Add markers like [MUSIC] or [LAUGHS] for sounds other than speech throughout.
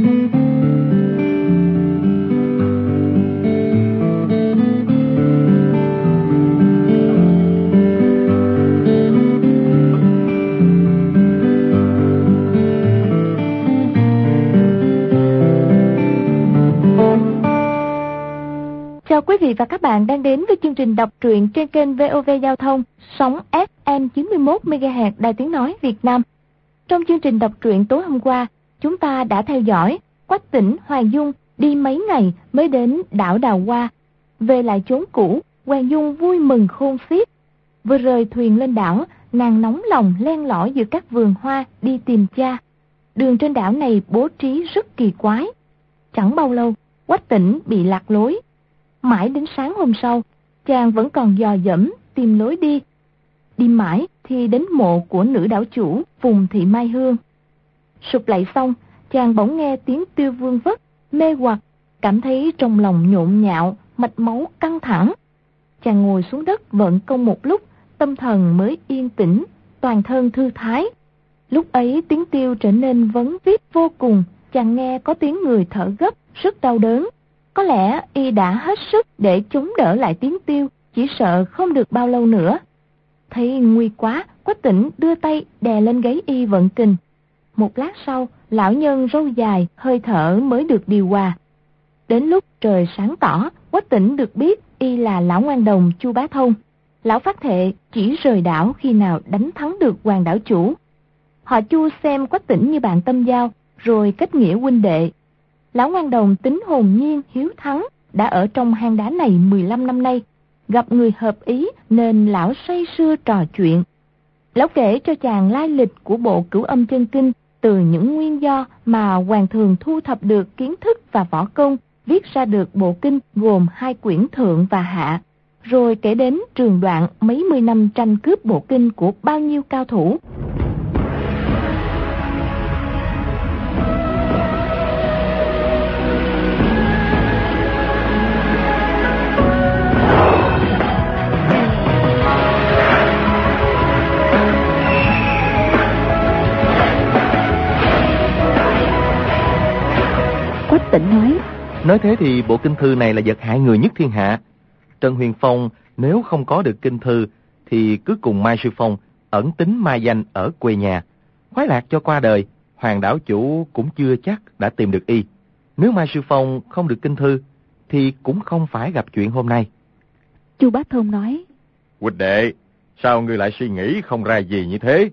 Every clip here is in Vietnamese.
Chào quý vị và các bạn đang đến với chương trình đọc truyện trên kênh VOV Giao thông, sóng FM 91 MHz Đài Tiếng Nói Việt Nam. Trong chương trình đọc truyện tối hôm qua, chúng ta đã theo dõi Quách tỉnh Hoàng Dung đi mấy ngày mới đến đảo Đào Hoa. Về lại chốn cũ, Hoàng Dung vui mừng khôn xiết. Vừa rời thuyền lên đảo, nàng nóng lòng len lỏi giữa các vườn hoa đi tìm cha. Đường trên đảo này bố trí rất kỳ quái. Chẳng bao lâu, Quách tỉnh bị lạc lối, Mãi đến sáng hôm sau, chàng vẫn còn dò dẫm tìm lối đi. Đi mãi thì đến mộ của nữ đảo chủ Phùng Thị Mai Hương. Sụp lại xong, chàng bỗng nghe tiếng tiêu vương vất, mê hoặc, cảm thấy trong lòng nhộn nhạo, mạch máu căng thẳng. Chàng ngồi xuống đất vận công một lúc, tâm thần mới yên tĩnh, toàn thân thư thái. Lúc ấy tiếng tiêu trở nên vấn vít vô cùng, chàng nghe có tiếng người thở gấp, rất đau đớn. Có lẽ y đã hết sức để chống đỡ lại tiếng tiêu, chỉ sợ không được bao lâu nữa. Thấy nguy quá, Quách tỉnh đưa tay đè lên gáy y vận kình. Một lát sau, lão nhân râu dài, hơi thở mới được điều hòa. Đến lúc trời sáng tỏ, Quách tỉnh được biết y là lão ngoan đồng Chu Bá Thông. Lão phát thệ chỉ rời đảo khi nào đánh thắng được hoàng đảo chủ. Họ Chu xem Quách tỉnh như bạn tâm giao, rồi kết nghĩa huynh đệ, Lão ngoan đồng tính hồn nhiên, hiếu thắng, đã ở trong hang đá này 15 năm nay. Gặp người hợp ý nên lão say sưa trò chuyện. Lão kể cho chàng lai lịch của bộ cửu âm chân kinh từ những nguyên do mà hoàng thường thu thập được kiến thức và võ công, viết ra được bộ kinh gồm hai quyển thượng và hạ, rồi kể đến trường đoạn mấy mươi năm tranh cướp bộ kinh của bao nhiêu cao thủ. Tĩnh nói Nói thế thì bộ kinh thư này là vật hại người nhất thiên hạ. Trần Huyền Phong nếu không có được kinh thư thì cứ cùng Mai Sư Phong ẩn tính mai danh ở quê nhà. Khoái lạc cho qua đời, hoàng đảo chủ cũng chưa chắc đã tìm được y. Nếu Mai Sư Phong không được kinh thư thì cũng không phải gặp chuyện hôm nay. Chu Bá Thông nói Huynh đệ, sao ngươi lại suy nghĩ không ra gì như thế?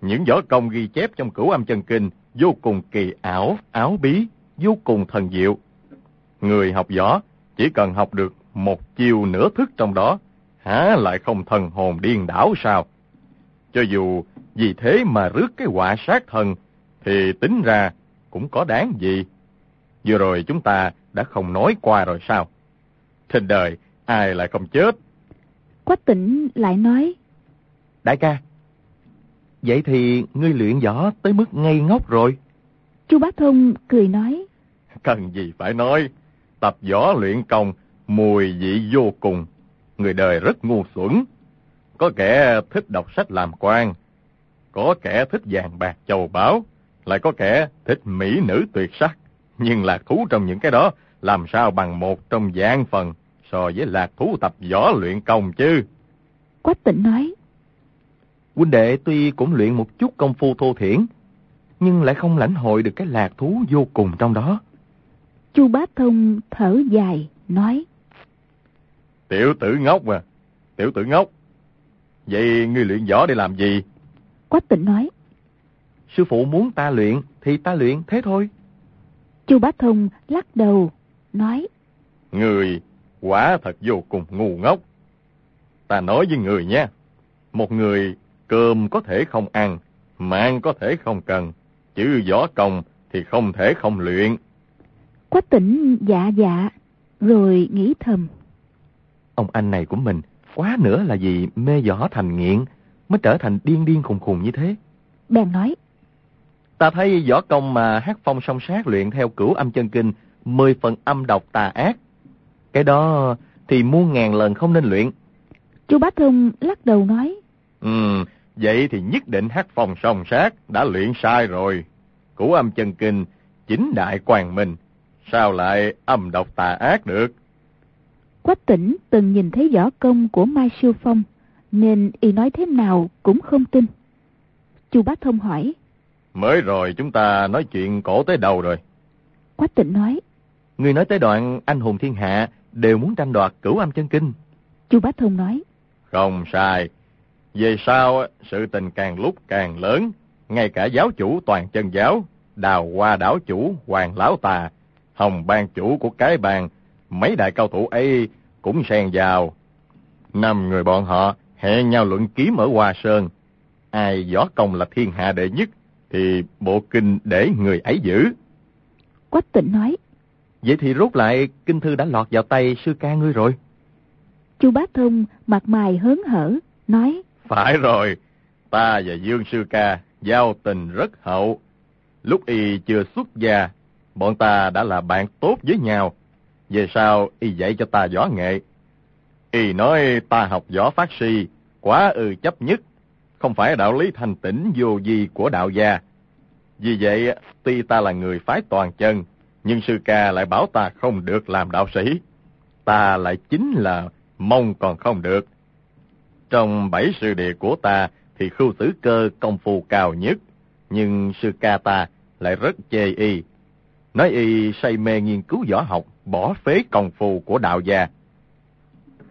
Những võ công ghi chép trong cửu âm chân kinh vô cùng kỳ ảo, áo bí, vô cùng thần diệu. Người học võ chỉ cần học được một chiều nửa thức trong đó, há lại không thần hồn điên đảo sao? Cho dù vì thế mà rước cái họa sát thần, thì tính ra cũng có đáng gì. Vừa rồi chúng ta đã không nói qua rồi sao? Trên đời, ai lại không chết? Quách tỉnh lại nói. Đại ca, vậy thì ngươi luyện võ tới mức ngây ngốc rồi. Chu Bá Thông cười nói. Cần gì phải nói, tập võ luyện công, mùi vị vô cùng. Người đời rất ngu xuẩn. Có kẻ thích đọc sách làm quan, có kẻ thích vàng bạc châu báu, lại có kẻ thích mỹ nữ tuyệt sắc. Nhưng lạc thú trong những cái đó làm sao bằng một trong dạng phần so với lạc thú tập võ luyện công chứ. Quách tỉnh nói. Huynh đệ tuy cũng luyện một chút công phu thô thiển, nhưng lại không lãnh hội được cái lạc thú vô cùng trong đó. Chu Bá Thông thở dài, nói. Tiểu tử ngốc mà, tiểu tử ngốc. Vậy ngươi luyện võ để làm gì? Quách tịnh nói. Sư phụ muốn ta luyện, thì ta luyện thế thôi. Chu Bá Thông lắc đầu, nói. Người quả thật vô cùng ngu ngốc. Ta nói với người nha, một người cơm có thể không ăn, mạng có thể không cần, chứ võ công thì không thể không luyện. Quách tỉnh dạ dạ, rồi nghĩ thầm. Ông anh này của mình, quá nữa là gì mê võ thành nghiện, mới trở thành điên điên khùng khùng như thế. Bèn nói. Ta thấy võ công mà hát phong song sát luyện theo cửu âm chân kinh, mười phần âm độc tà ác. Cái đó thì muôn ngàn lần không nên luyện. Chú Bá Thông lắc đầu nói. Ừ, vậy thì nhất định hát phong song sát đã luyện sai rồi. Cửu âm chân kinh chính đại quang minh, sao lại âm độc tà ác được? Quách tỉnh từng nhìn thấy võ công của Mai Siêu Phong, nên y nói thế nào cũng không tin. Chu Bá Thông hỏi. Mới rồi chúng ta nói chuyện cổ tới đầu rồi. Quách tỉnh nói. Người nói tới đoạn anh hùng thiên hạ đều muốn tranh đoạt cửu âm chân kinh. Chu Bá Thông nói. Không sai. Về sau, sự tình càng lúc càng lớn. Ngay cả giáo chủ toàn chân giáo, đào hoa đảo chủ, hoàng lão tà, hồng ban chủ của cái bàn, mấy đại cao thủ ấy cũng xen vào. Năm người bọn họ hẹn nhau luận kiếm ở Hoa Sơn. Ai võ công là thiên hạ đệ nhất, thì bộ kinh để người ấy giữ. Quách tịnh nói. Vậy thì rút lại kinh thư đã lọt vào tay sư ca ngươi rồi. Chu Bá Thông mặt mày hớn hở, nói. Phải rồi, ta và Dương Sư Ca giao tình rất hậu. Lúc y chưa xuất gia, bọn ta đã là bạn tốt với nhau. Về sau, y dạy cho ta võ nghệ. Y nói ta học võ phát si, quá ư chấp nhất, không phải đạo lý thành tĩnh vô gì của đạo gia. Vì vậy, tuy ta là người phái toàn chân, nhưng sư ca lại bảo ta không được làm đạo sĩ. Ta lại chính là mong còn không được. Trong bảy sư địa của ta thì khưu tử cơ công phu cao nhất, nhưng sư ca ta lại rất chê y. Nói y say mê nghiên cứu võ học, bỏ phế công phu của đạo gia.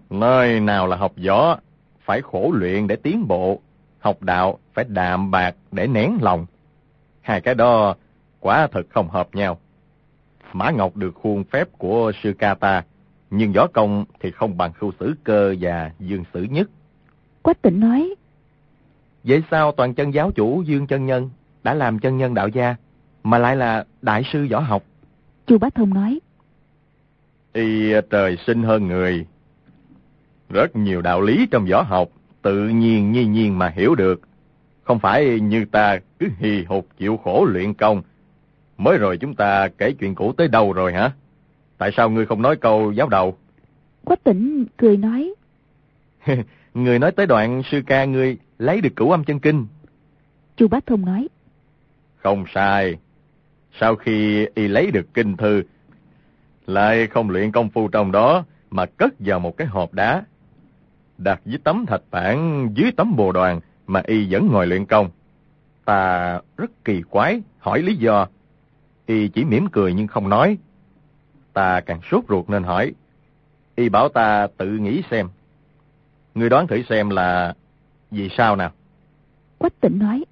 Nơi nào là học võ, phải khổ luyện để tiến bộ, học đạo phải đạm bạc để nén lòng. Hai cái đó quả thật không hợp nhau. Mã Ngọc được khuôn phép của sư ca ta, nhưng võ công thì không bằng khưu xử cơ và dương sử nhất. Quách tịnh nói, Vậy sao toàn chân giáo chủ Dương chân nhân đã làm chân nhân đạo gia, mà lại là đại sư võ học? Chu Bá Thông nói, Y trời sinh hơn người. Rất nhiều đạo lý trong võ học tự nhiên nhiên nhiên mà hiểu được. Không phải như ta cứ hì hục chịu khổ luyện công. Mới rồi chúng ta kể chuyện cũ tới đâu rồi hả? Tại sao ngươi không nói câu giáo đầu? Quách tỉnh cười nói, [LAUGHS] người nói tới đoạn sư ca ngươi lấy được cửu âm chân kinh. Chu Bá Thông nói, Không sai. Sau khi y lấy được kinh thư, lại không luyện công phu trong đó mà cất vào một cái hộp đá. Đặt dưới tấm thạch bản dưới tấm bồ đoàn mà y vẫn ngồi luyện công. Ta rất kỳ quái, hỏi lý do. Y chỉ mỉm cười nhưng không nói. Ta càng sốt ruột nên hỏi. Y bảo ta tự nghĩ xem. Người đoán thử xem là vì sao nào? Quách tỉnh nói,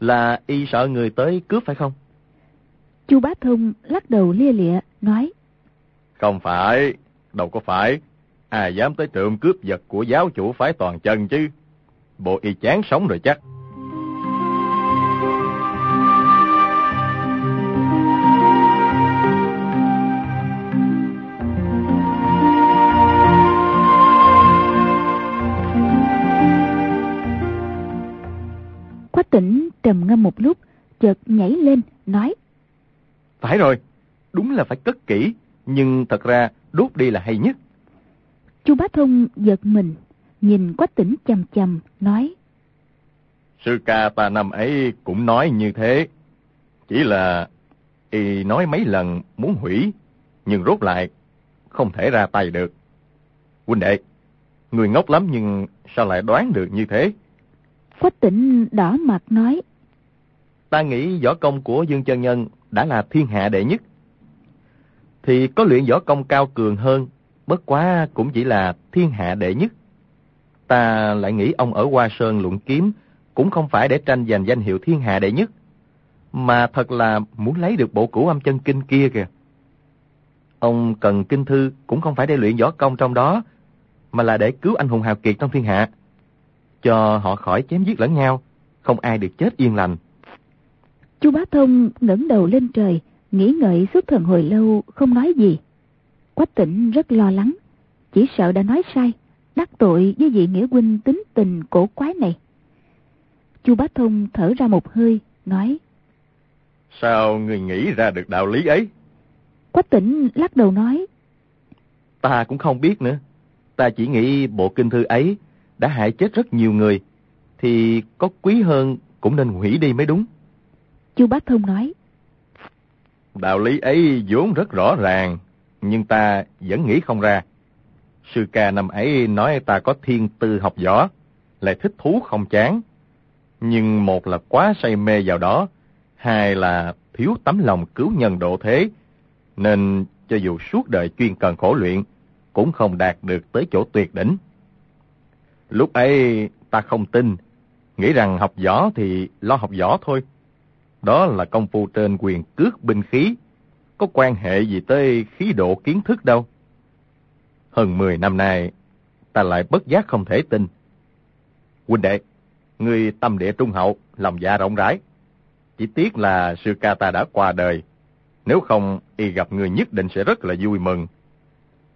Là y sợ người tới cướp phải không? Chu Bá Thông lắc đầu lia lịa, nói, Không phải, đâu có phải. Ai dám tới trộm cướp vật của giáo chủ phái toàn chân chứ. Bộ y chán sống rồi chắc. Trầm ngâm một lúc, chợt nhảy lên, nói, Phải rồi, đúng là phải cất kỹ, nhưng thật ra đốt đi là hay nhất. Chu Bá Thông giật mình, nhìn Quách tỉnh chầm chầm, nói, Sư ca ta năm ấy cũng nói như thế. Chỉ là y nói mấy lần muốn hủy, nhưng rốt lại không thể ra tay được. Huynh đệ, người ngốc lắm nhưng sao lại đoán được như thế? Quách tỉnh đỏ mặt nói, Ta nghĩ võ công của Dương Chân Nhân đã là thiên hạ đệ nhất. Thì có luyện võ công cao cường hơn, bất quá cũng chỉ là thiên hạ đệ nhất. Ta lại nghĩ ông ở Hoa Sơn luận kiếm cũng không phải để tranh giành danh hiệu thiên hạ đệ nhất, mà thật là muốn lấy được bộ cửu âm chân kinh kia kìa. Ông cần kinh thư cũng không phải để luyện võ công trong đó, mà là để cứu anh hùng hào kiệt trong thiên hạ, cho họ khỏi chém giết lẫn nhau, không ai được chết yên lành. Chu Bá Thông ngẩng đầu lên trời, nghĩ ngợi suốt thần hồi lâu, không nói gì. Quách tỉnh rất lo lắng, chỉ sợ đã nói sai, đắc tội với vị nghĩa huynh tính tình cổ quái này. Chu Bá Thông thở ra một hơi, nói, Sao người nghĩ ra được đạo lý ấy? Quách tỉnh lắc đầu nói, Ta cũng không biết nữa. Ta chỉ nghĩ bộ kinh thư ấy đã hại chết rất nhiều người, thì có quý hơn cũng nên hủy đi mới đúng. Chu bác Thông nói, Đạo lý ấy vốn rất rõ ràng, nhưng ta vẫn nghĩ không ra. Sư ca năm ấy nói ta có thiên tư học võ, lại thích thú không chán. Nhưng một là quá say mê vào đó, hai là thiếu tấm lòng cứu nhân độ thế, nên cho dù suốt đời chuyên cần khổ luyện, cũng không đạt được tới chỗ tuyệt đỉnh. Lúc ấy ta không tin, nghĩ rằng học võ thì lo học võ thôi. Đó là công phu trên quyền cước binh khí, có quan hệ gì tới khí độ kiến thức đâu. Hơn 10 năm nay, ta lại bất giác không thể tin. Huynh đệ, người tâm địa trung hậu, lòng dạ rộng rãi. Chỉ tiếc là sư ca ta đã qua đời. Nếu không, y gặp người nhất định sẽ rất là vui mừng.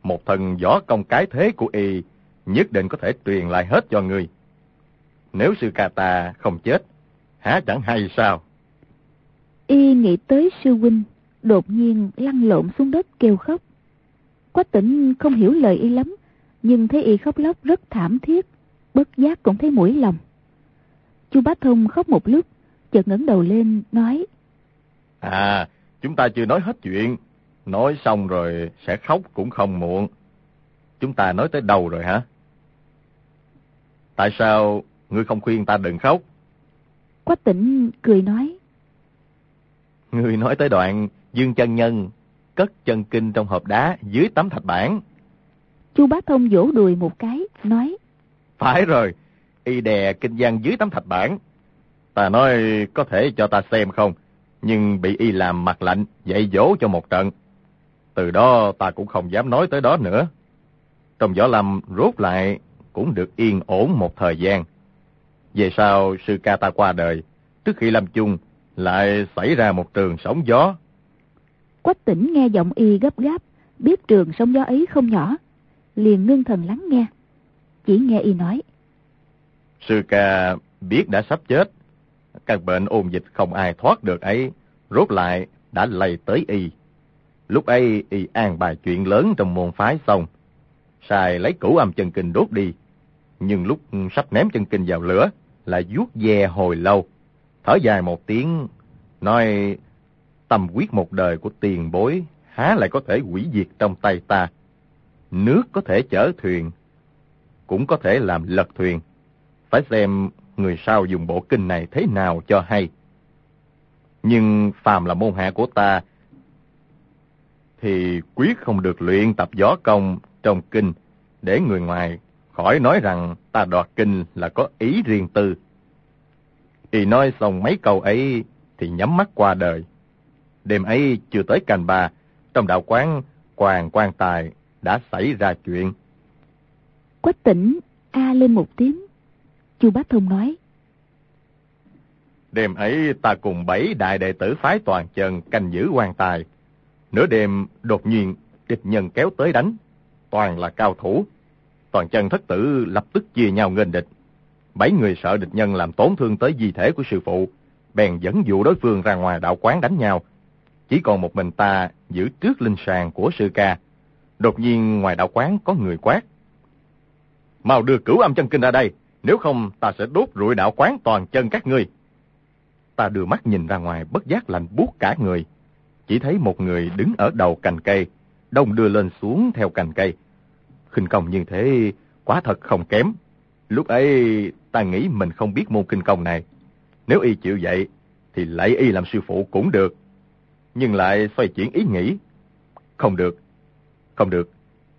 Một thần võ công cái thế của y nhất định có thể truyền lại hết cho người. Nếu sư ca ta không chết, há chẳng hay sao? Y nghĩ tới sư huynh, đột nhiên lăn lộn xuống đất kêu khóc. Quách tỉnh không hiểu lời y lắm, nhưng thấy y khóc lóc rất thảm thiết, bất giác cũng thấy mũi lòng. Chu Bá Thông khóc một lúc, chợt ngẩng đầu lên, nói. À, chúng ta chưa nói hết chuyện, nói xong rồi sẽ khóc cũng không muộn. Chúng ta nói tới đâu rồi hả? Tại sao ngươi không khuyên ta đừng khóc? Quách tỉnh cười nói. Ngươi nói tới đoạn Dương chân nhân cất chân kinh trong hộp đá dưới tấm thạch bản. Chu Bá Thông vỗ đùi một cái, nói. Phải rồi, y đè kinh văn dưới tấm thạch bản. Ta nói có thể cho ta xem không, nhưng bị y làm mặt lạnh, dạy dỗ cho một trận. Từ đó ta cũng không dám nói tới đó nữa. Trong võ lâm rốt lại cũng được yên ổn một thời gian. Về sau sư ca ta qua đời, trước khi lâm chung lại xảy ra một trường sóng gió. Quách tỉnh nghe giọng y gấp gáp, biết trường sóng gió ấy không nhỏ, liền ngưng thần lắng nghe. Chỉ nghe y nói. Sư ca biết đã sắp chết, căn bệnh ôn dịch không ai thoát được ấy, rốt lại đã lây tới y. Lúc ấy y an bài chuyện lớn trong môn phái xong, xài lấy củ âm chân kinh đốt đi. Nhưng lúc sắp ném chân kinh vào lửa, lại vuốt ve hồi lâu, thở dài một tiếng, nói tâm quyết một đời của tiền bối há lại có thể hủy diệt trong tay ta. Nước có thể chở thuyền, cũng có thể làm lật thuyền. Phải xem người sau dùng bộ kinh này thế nào cho hay. Nhưng phàm là môn hạ của ta, thì quyết không được luyện tập gió công trong kinh, để người ngoài khỏi nói rằng ta đoạt kinh là có ý riêng tư. Y nói xong mấy câu ấy thì nhắm mắt qua đời. Đêm ấy chưa tới canh ba, trong đạo quán Hoàng quan tài đã xảy ra chuyện. Quách tỉnh a lên một tiếng. Chu Bá Thông nói. Đêm ấy ta cùng bảy đại đệ tử phái toàn chân canh giữ quan tài. Nửa đêm đột nhiên địch nhân kéo tới đánh. Toàn là cao thủ. Toàn chân thất tử lập tức chia nhau nghênh địch. Bảy người sợ địch nhân làm tổn thương tới di thể của sư phụ, bèn dẫn dụ đối phương ra ngoài đạo quán đánh nhau. Chỉ còn một mình ta giữ trước linh sàng của sư ca. Đột nhiên ngoài đạo quán có người quát. Mau đưa cửu âm chân kinh ra đây, nếu không ta sẽ đốt rụi đạo quán toàn chân các ngươi. Ta đưa mắt nhìn ra ngoài bất giác lạnh buốt cả người. Chỉ thấy một người đứng ở đầu cành cây, đông đưa lên xuống theo cành cây. khinh công như thế, quá thật không kém. Lúc ấy ta nghĩ mình không biết môn kinh công này. Nếu y chịu vậy, thì lấy y làm sư phụ cũng được. Nhưng lại xoay chuyển ý nghĩ. Không được, không được.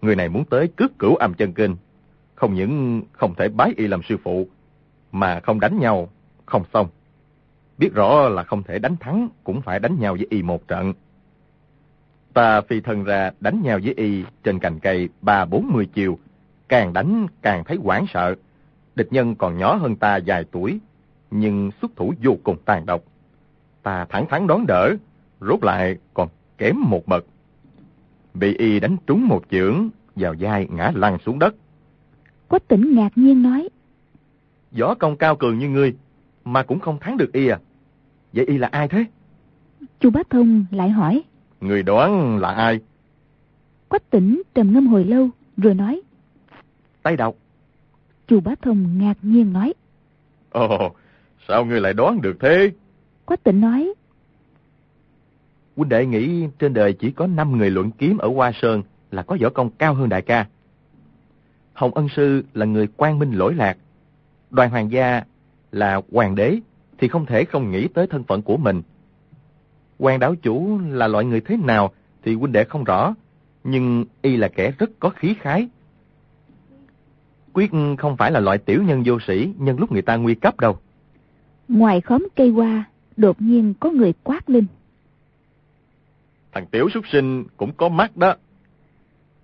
Người này muốn tới cướp cửu âm chân kinh. Không những không thể bái y làm sư phụ, mà không đánh nhau, không xong. Biết rõ là không thể đánh thắng, cũng phải đánh nhau với y một trận. Ta phi thân ra đánh nhau với y trên cành cây ba bốn mươi chiều. Càng đánh càng thấy hoảng sợ. Địch nhân còn nhỏ hơn ta vài tuổi, nhưng xuất thủ vô cùng tàn độc. Ta thẳng thắn đón đỡ, rốt lại còn kém một bậc. Bị y đánh trúng một chưởng, vào vai ngã lăn xuống đất. Quách tỉnh ngạc nhiên nói. Võ công cao cường như ngươi, mà cũng không thắng được y à? Vậy y là ai thế? Chu Bá Thông lại hỏi. Người đoán là ai? Quách tỉnh trầm ngâm hồi lâu, rồi nói. Tay độc. Chu Bá Thông ngạc nhiên nói. Ồ, sao ngươi lại đoán được thế? Quách tỉnh nói. huynh đệ nghĩ trên đời chỉ có 5 người luận kiếm ở Hoa Sơn là có võ công cao hơn đại ca. Hồng Ân Sư là người quan minh lỗi lạc. Đoàn hoàng gia là hoàng đế thì không thể không nghĩ tới thân phận của mình. Hoàng đảo chủ là loại người thế nào thì huynh đệ không rõ, nhưng y là kẻ rất có khí khái. Quyết không phải là loại tiểu nhân vô sĩ nhân lúc người ta nguy cấp đâu. Ngoài khóm cây hoa, đột nhiên có người quát lên. Thằng tiểu súc sinh cũng có mắt đó.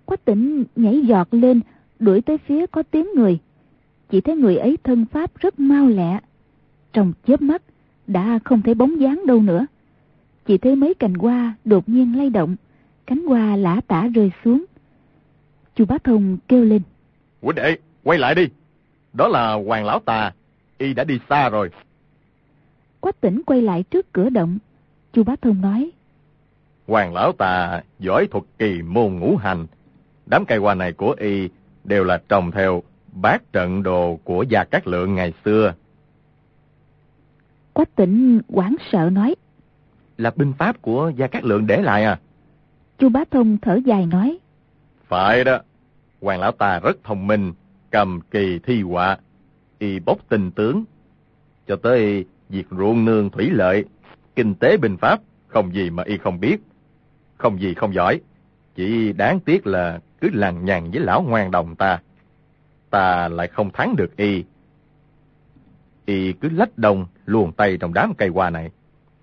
Quách tỉnh nhảy giọt lên, đuổi tới phía có tiếng người. Chỉ thấy người ấy thân pháp rất mau lẹ. Trong chớp mắt, đã không thấy bóng dáng đâu nữa. Chỉ thấy mấy cành hoa đột nhiên lay động, cánh hoa lã tả rơi xuống. Chu Bá Thông kêu lên. Huynh đệ, quay lại đi. Đó là Hoàng Lão Tà, y đã đi xa rồi. Quách tỉnh quay lại trước cửa động. Chu Bá Thông nói. Hoàng Lão Tà giỏi thuật kỳ môn ngũ hành. Đám cây hoa này của y đều là trồng theo bát trận đồ của Gia Cát Lượng ngày xưa. Quách tỉnh quảng sợ nói. Là binh pháp của Gia Cát Lượng để lại à? Chu Bá Thông thở dài nói. Phải đó, Hoàng Lão ta rất thông minh, cầm kỳ thi họa, y bốc tình tướng. Cho tới việc ruộng nương thủy lợi, kinh tế bình pháp, không gì mà y không biết. Không gì không giỏi, chỉ đáng tiếc là cứ lằng nhằng với lão ngoan đồng ta. Ta lại không thắng được y. Y cứ lách đông, luồn tay trong đám cây hoa này.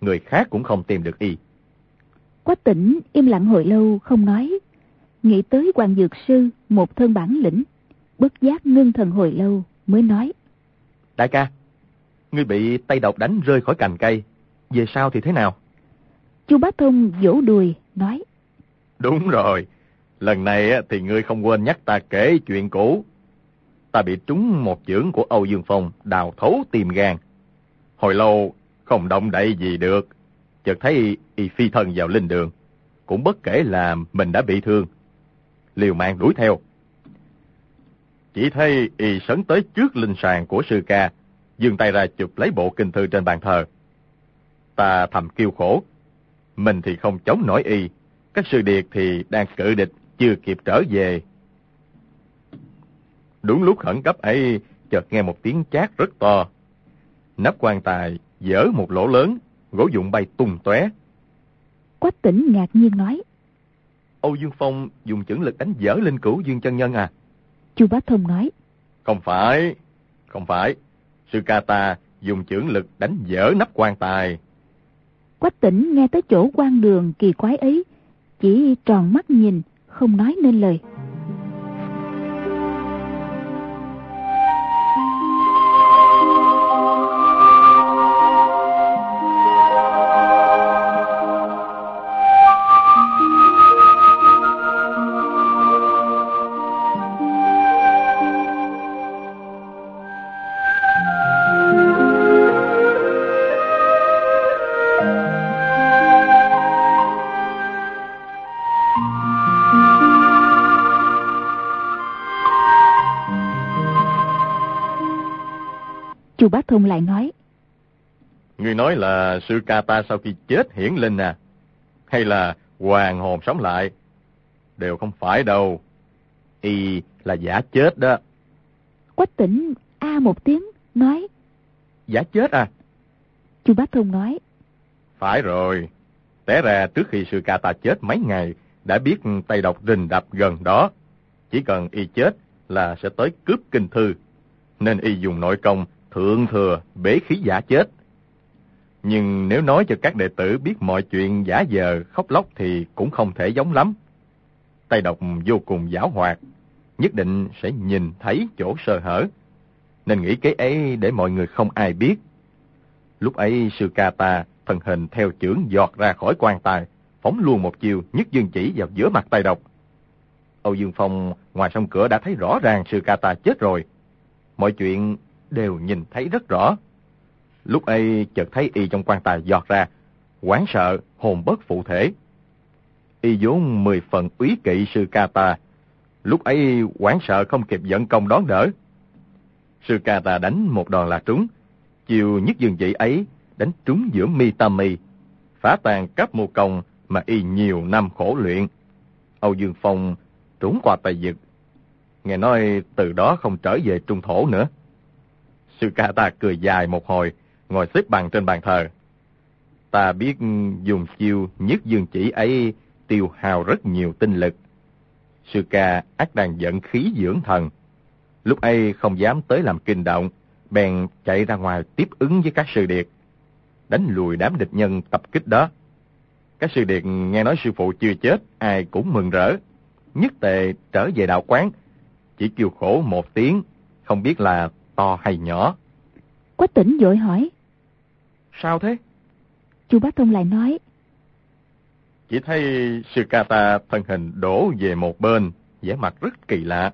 Người khác cũng không tìm được y. Quách tỉnh im lặng hồi lâu không nói. Nghĩ tới Hoàng Dược Sư, một thân bản lĩnh. Bất giác ngưng thần hồi lâu mới nói. Đại ca, ngươi bị tay độc đánh rơi khỏi cành cây. Về sau thì thế nào? Chu Bá Thông vỗ đùi, nói. Đúng rồi, lần này thì ngươi không quên nhắc ta kể chuyện cũ. Ta bị trúng một chưởng của Âu Dương Phong đào thấu tìm gan. Hồi lâu không động đậy gì được, chợt thấy y phi thân vào linh đường, cũng bất kể là mình đã bị thương. Liều mạng đuổi theo. Chỉ thấy y sấn tới trước linh sàng của sư ca, dương tay ra chụp lấy bộ kinh thư trên bàn thờ. Ta thầm kêu khổ, mình thì không chống nổi y, các sư điệt thì đang cự địch, chưa kịp trở về. Đúng lúc khẩn cấp ấy, chợt nghe một tiếng chát rất to. Nắp quan tài dở một lỗ lớn, gỗ dụng bay tung tóe. Quách tỉnh ngạc nhiên nói. Âu Dương Phong dùng chưởng lực đánh dở linh cửu Dương chân nhân à? Chu Bá Thông nói. Không phải, không phải. Sư ca ta dùng chưởng lực đánh dở nắp quan tài. Quách tỉnh nghe tới chỗ quan đường kỳ quái ấy, chỉ tròn mắt nhìn, không nói nên lời. Chu Bá Thông lại nói. Người nói là sư ca ta sau khi chết hiển linh à? Hay là hoàng hồn sống lại? Đều không phải đâu. Y là giả chết đó. Quách tỉnh A một tiếng, nói. Giả chết à? Chu Bá Thông nói. Phải rồi. Té ra trước khi sư ca ta chết mấy ngày, đã biết tay độc rình đập gần đó. Chỉ cần y chết là sẽ tới cướp kinh thư. Nên y dùng nội công thượng thừa bế khí giả chết. Nhưng nếu nói cho các đệ tử biết mọi chuyện giả giờ khóc lóc thì cũng không thể giống lắm. Tay độc vô cùng giảo hoạt, nhất định sẽ nhìn thấy chỗ sơ hở, nên nghĩ cái ấy để mọi người không ai biết. Lúc ấy sư ca ta thần hình theo chưởng giọt ra khỏi quan tài, phóng luôn một chiều nhất dương chỉ vào giữa mặt tay độc. Âu Dương Phong ngoài sông cửa đã thấy rõ ràng sư ca ta chết rồi. Mọi chuyện đều nhìn thấy rất rõ. Lúc ấy chợt thấy y trong quan tài giọt ra, quán sợ, hồn bất phụ thể. Y vốn mười phần úy kỵ sư ca ta, lúc ấy quán sợ không kịp dẫn công đón đỡ. Sư ca ta đánh một đòn là trúng, chiều nhất dương chỉ ấy đánh trúng giữa mi tam mi, phá tan cấp mù công, mà y nhiều năm khổ luyện. Âu Dương Phong trốn qua Tây Dực. Nghe nói từ đó không trở về Trung Thổ nữa. Sư ca ta cười dài một hồi, ngồi xếp bằng trên bàn thờ. Ta biết dùng chiêu nhất dương chỉ ấy tiêu hao rất nhiều tinh lực. Sư ca ác đang giận khí dưỡng thần. Lúc ấy không dám tới làm kinh động, bèn chạy ra ngoài tiếp ứng với các sư điệt. Đánh lùi đám địch nhân tập kích đó. Các sư điệt nghe nói sư phụ chưa chết, ai cũng mừng rỡ. Nhất tề trở về đạo quán, chỉ kêu khổ một tiếng, không biết là to hay nhỏ. Quách tỉnh vội hỏi. Sao thế? Chu Bá Thông lại nói. Chỉ thấy sư ca ta thân hình đổ về một bên, vẻ mặt rất kỳ lạ.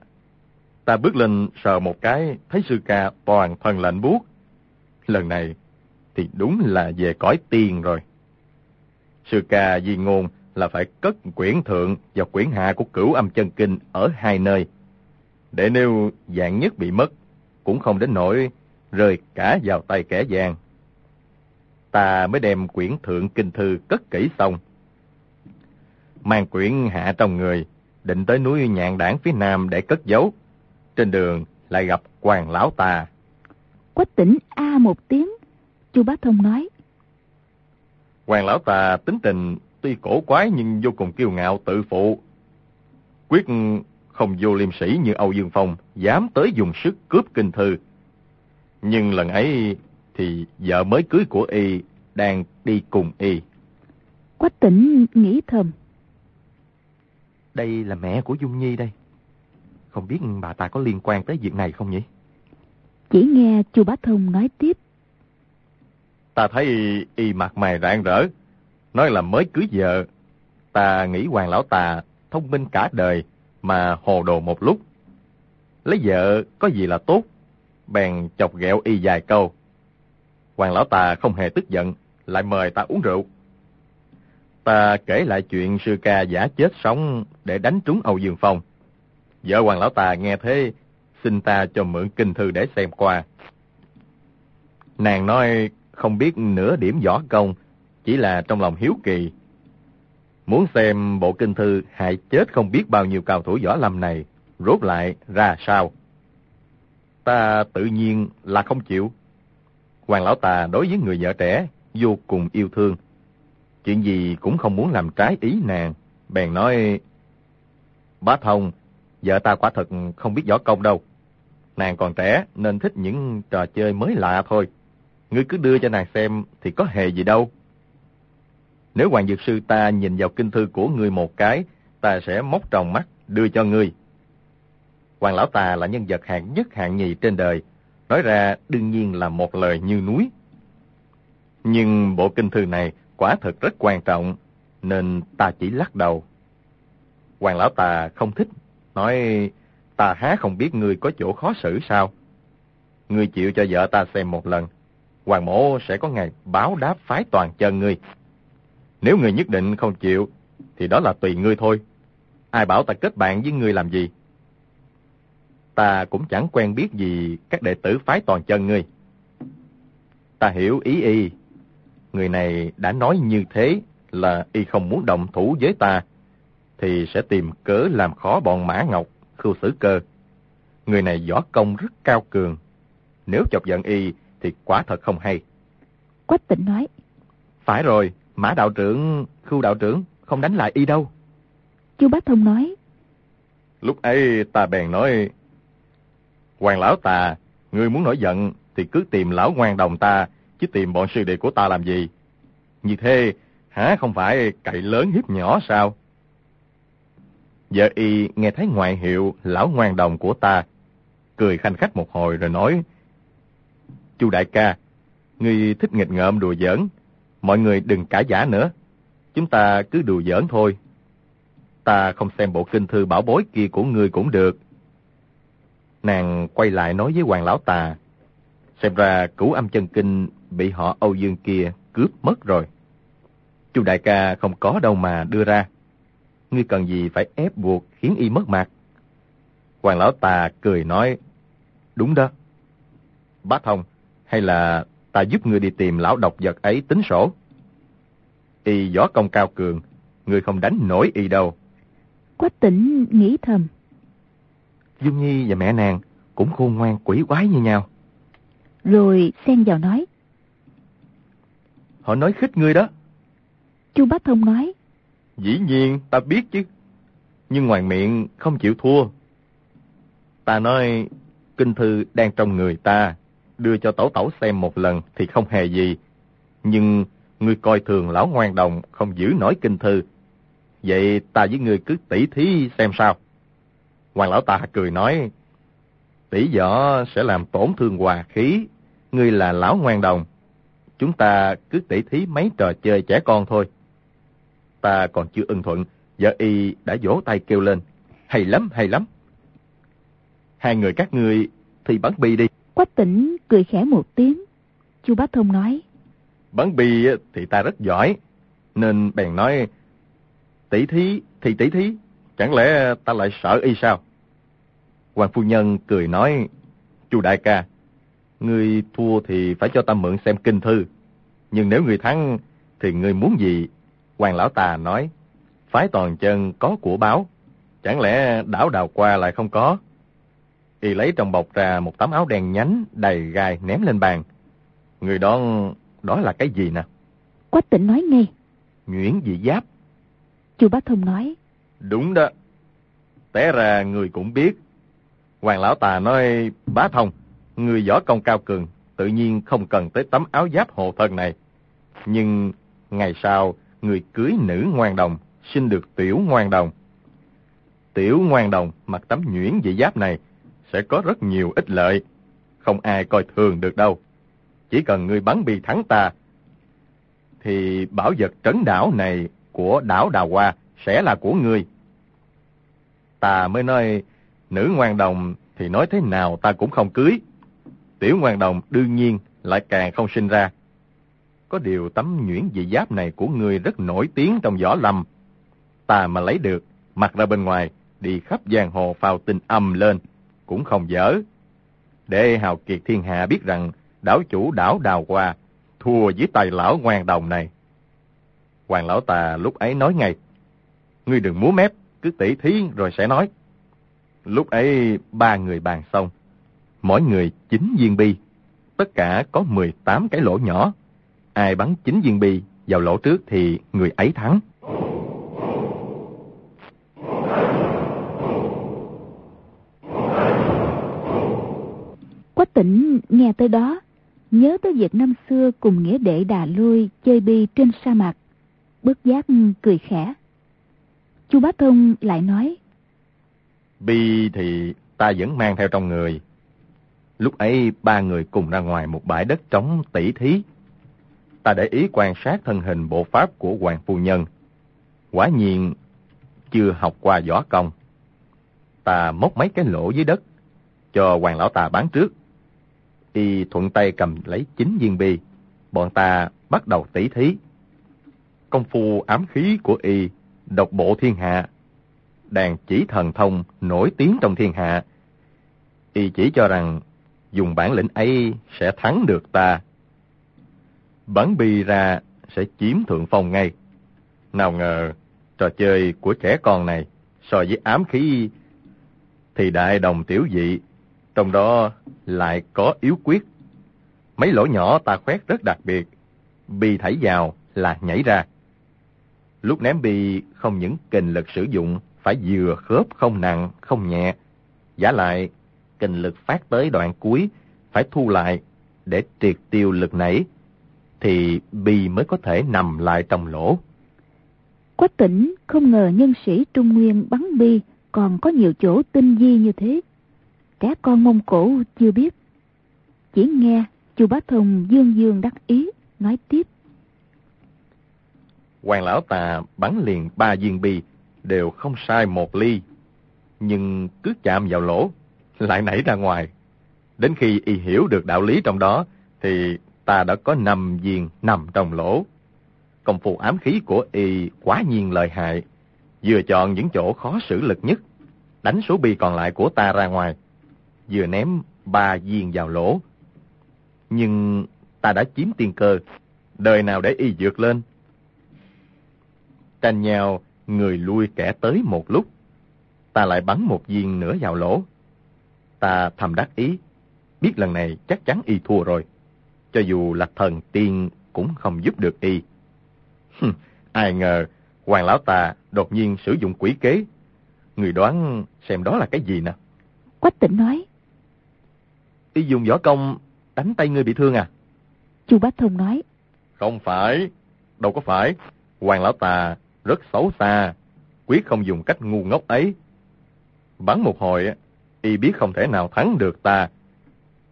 Ta bước lên sờ một cái, thấy sư ca toàn thân lạnh buốt. Lần này thì đúng là về cõi tiên rồi. Sư ca di ngôn là phải cất quyển thượng và quyển hạ của cửu âm chân kinh ở hai nơi. Để nếu dạng nhất bị mất, cũng không đến nỗi rơi cả vào tay kẻ gian. Ta mới đem quyển thượng kinh thư cất kỹ xong. Mang quyển hạ trong người, định tới núi nhạn đảng phía nam để cất giấu. Trên đường lại gặp hoàng lão ta. Quách tỉnh a một tiếng, chu bá thông nói. Hoàng lão ta tính tình tuy cổ quái nhưng vô cùng kiêu ngạo tự phụ. Quyết không vô liêm sĩ như Âu Dương Phong, dám tới dùng sức cướp kinh thư. Nhưng lần ấy thì vợ mới cưới của y đang đi cùng y. Quách tỉnh nghĩ thầm. Đây là mẹ của Dung Nhi đây. Không biết bà ta có liên quan tới việc này không nhỉ? Chỉ nghe chu Bá Thông nói tiếp. Ta thấy y mặt mày rạng rỡ, nói là mới cưới vợ. Ta nghĩ hoàng lão tà thông minh cả đời mà hồ đồ một lúc. Lấy vợ có gì là tốt, bèn chọc ghẹo y vài câu. Hoàng lão tà không hề tức giận, lại mời ta uống rượu. Ta kể lại chuyện sư ca giả chết sống để đánh trúng Âu Dương Phong. Vợ hoàng lão tà nghe thế, xin ta cho mượn kinh thư để xem qua. Nàng nói không biết nửa điểm võ công, chỉ là trong lòng hiếu kỳ. Muốn xem bộ kinh thư hại chết không biết bao nhiêu cao thủ võ lâm này, rốt lại ra sao. Ta tự nhiên là không chịu. Hoàng lão tà đối với người vợ trẻ vô cùng yêu thương. Chuyện gì cũng không muốn làm trái ý nàng, bèn nói, Bá Thông, vợ ta quả thật không biết võ công đâu. Nàng còn trẻ nên thích những trò chơi mới lạ thôi. Ngươi cứ đưa cho nàng xem thì có hề gì đâu. Nếu Hoàng Dược Sư ta nhìn vào kinh thư của ngươi một cái, ta sẽ móc tròng mắt đưa cho ngươi. Hoàng Lão Tà là nhân vật hạng nhất hạng nhì trên đời, nói ra đương nhiên là một lời như núi. Nhưng bộ kinh thư này quả thật rất quan trọng, nên ta chỉ lắc đầu. Hoàng Lão Tà không thích, nói ta há không biết ngươi có chỗ khó xử sao. Ngươi chịu cho vợ ta xem một lần, Hoàng mổ sẽ có ngày báo đáp phái toàn chân ngươi. Nếu ngươi nhất định không chịu, thì đó là tùy ngươi thôi. Ai bảo ta kết bạn với ngươi làm gì? Ta cũng chẳng quen biết gì các đệ tử phái toàn chân ngươi. Ta hiểu ý y. Người này đã nói như thế là y không muốn động thủ với ta, thì sẽ tìm cớ làm khó bọn Mã Ngọc, khưu xử cơ. Người này võ công rất cao cường. Nếu chọc giận y thì quả thật không hay. Quách tịnh nói. Phải rồi, Mã đạo trưởng, khu đạo trưởng, không đánh lại y đâu. Chu Bá Thông nói. Lúc ấy ta bèn nói, Hoàng lão ta, ngươi muốn nổi giận thì cứ tìm lão ngoan đồng ta, chứ tìm bọn sư đệ của ta làm gì. Như thế, hả không phải cậy lớn hiếp nhỏ sao? Vợ y nghe thấy ngoại hiệu lão ngoan đồng của ta, cười khanh khách một hồi rồi nói, Chu đại ca, ngươi thích nghịch ngợm đùa giỡn, mọi người đừng cãi giả nữa. Chúng ta cứ đùa giỡn thôi. Ta không xem bộ kinh thư bảo bối kia của ngươi cũng được. Nàng quay lại nói với hoàng lão tà. Xem ra cửu âm chân kinh bị họ Âu Dương kia cướp mất rồi. Chu đại ca không có đâu mà đưa ra. Ngươi cần gì phải ép buộc khiến y mất mặt. Hoàng lão tà cười nói. Đúng đó. Bá thông, hay là ta giúp ngươi đi tìm lão độc vật ấy tính sổ? Y võ công cao cường, người không đánh nổi y đâu. Quách tỉnh nghĩ thầm. Dung Nhi và mẹ nàng cũng khôn ngoan quỷ quái như nhau. Rồi xen vào nói. Họ nói khích ngươi đó. Chu Bá Thông nói. Dĩ nhiên ta biết chứ. Nhưng ngoài miệng không chịu thua. Ta nói kinh thư đang trong người ta. Đưa cho tẩu tẩu xem một lần thì không hề gì. Nhưng ngươi coi thường lão ngoan đồng không giữ nổi kinh thư. Vậy ta với ngươi cứ tỉ thí xem sao. Hoàng lão ta cười nói, tỷ võ sẽ làm tổn thương hòa khí, ngươi là lão ngoan đồng. Chúng ta cứ tỉ thí mấy trò chơi trẻ con thôi. Ta còn chưa ưng thuận, vợ y đã vỗ tay kêu lên, hay lắm, hay lắm. Hai người các ngươi thì bắn bi đi. Quách tỉnh cười khẽ một tiếng. Chu Bá Thông nói, Bắn bi thì ta rất giỏi, nên bèn nói, tỷ thí thì tỷ thí, chẳng lẽ ta lại sợ y sao? Hoàng phu nhân cười nói, chu đại ca, ngươi thua thì phải cho ta mượn xem kinh thư. Nhưng nếu ngươi thắng, thì ngươi muốn gì? Hoàng lão tà nói, phái toàn chân có của báo, chẳng lẽ đảo đào qua lại không có? Y lấy trong bọc ra một tấm áo đen nhánh đầy gai ném lên bàn. Người đó, đó là cái gì nè? Quách tỉnh nói ngay. Nhuyễn dị giáp. Chu Bá Thông nói. Đúng đó. Té ra người cũng biết. Hoàng lão tà nói, bá thông, người võ công cao cường, tự nhiên không cần tới tấm áo giáp hộ thân này. Nhưng ngày sau, người cưới nữ ngoan đồng, sinh được tiểu ngoan đồng. Tiểu ngoan đồng mặc tấm nhuyễn dị giáp này sẽ có rất nhiều ích lợi. Không ai coi thường được đâu. Chỉ cần ngươi bắn bi thắng ta, thì bảo vật trấn đảo này của đảo Đào Hoa sẽ là của ngươi. Ta mới nói, nữ ngoan đồng thì nói thế nào ta cũng không cưới. Tiểu ngoan đồng đương nhiên lại càng không sinh ra. Có điều tấm nhuyễn dị giáp này của ngươi rất nổi tiếng trong võ lâm. Ta mà lấy được, mặc ra bên ngoài, đi khắp giang hồ phao tình âm lên, cũng không dở. Để hào kiệt thiên hạ biết rằng đảo chủ đảo đào hoa thua với tài lão ngoan đồng này. Hoàng lão tà lúc ấy nói ngay, ngươi đừng múa mép, cứ tỉ thí rồi sẽ nói. Lúc ấy ba người bàn xong, mỗi người chín viên bi, tất cả có 18 cái lỗ nhỏ. Ai bắn chín viên bi vào lỗ trước thì người ấy thắng. Tỉnh nghe tới đó, nhớ tới việc năm xưa cùng nghĩa đệ đà lôi chơi bi trên sa mạc. Bất giác cười khẽ. Chu Bá Thông lại nói. Bi thì ta vẫn mang theo trong người. Lúc ấy ba người cùng ra ngoài một bãi đất trống tỉ thí. Ta để ý quan sát thân hình bộ pháp của Hoàng Phu Nhân. Quả nhiên chưa học qua võ công. Ta móc mấy cái lỗ dưới đất, cho Hoàng Lão Tà bán trước. Y thuận tay cầm lấy chín viên bi, bọn ta bắt đầu tỉ thí. Công phu ám khí của Y độc bộ thiên hạ đàn chỉ thần thông nổi tiếng trong thiên hạ. Y chỉ cho rằng dùng bản lĩnh ấy sẽ thắng được ta. Bắn bi ra sẽ chiếm thượng phong ngay. Nào ngờ trò chơi của trẻ con này so với ám khí thì đại đồng tiểu dị, trong đó lại có yếu quyết. Mấy lỗ nhỏ ta khoét rất đặc biệt, bi thảy vào là nhảy ra. Lúc ném bi không những kình lực sử dụng phải vừa khớp không nặng, không nhẹ. Giả lại, kình lực phát tới đoạn cuối, phải thu lại để triệt tiêu lực nảy, thì bi mới có thể nằm lại trong lỗ. Quách tỉnh không ngờ nhân sĩ Trung Nguyên bắn bi còn có nhiều chỗ tinh vi như thế. Các con Mông Cổ chưa biết. Chỉ nghe chu Bá Thông dương dương đắc ý, nói tiếp. Hoàng lão tà bắn liền ba viên bi, đều không sai một ly. Nhưng cứ chạm vào lỗ, lại nảy ra ngoài. Đến khi y hiểu được đạo lý trong đó, thì ta đã có năm viên nằm trong lỗ. Công phu ám khí của y quá nhiên lợi hại, vừa chọn những chỗ khó xử lực nhất, đánh số bi còn lại của ta ra ngoài, vừa ném ba viên vào lỗ. Nhưng ta đã chiếm tiền cơ, đời nào để y vượt lên. tranh nhau, người lui kẻ tới một lúc. Ta lại bắn một viên nữa vào lỗ. Ta thầm đắc ý, biết lần này chắc chắn y thua rồi. Cho dù là thần tiên cũng không giúp được y. ai ngờ, hoàng lão ta đột nhiên sử dụng quỷ kế. Người đoán xem đó là cái gì nè? Quách tỉnh nói. Y dùng võ công đánh tay ngươi bị thương à? Chu Bá Thông nói. Không phải, đâu có phải. Hoàng lão ta rất xấu xa, quyết không dùng cách ngu ngốc ấy. Bắn một hồi, y biết không thể nào thắng được ta.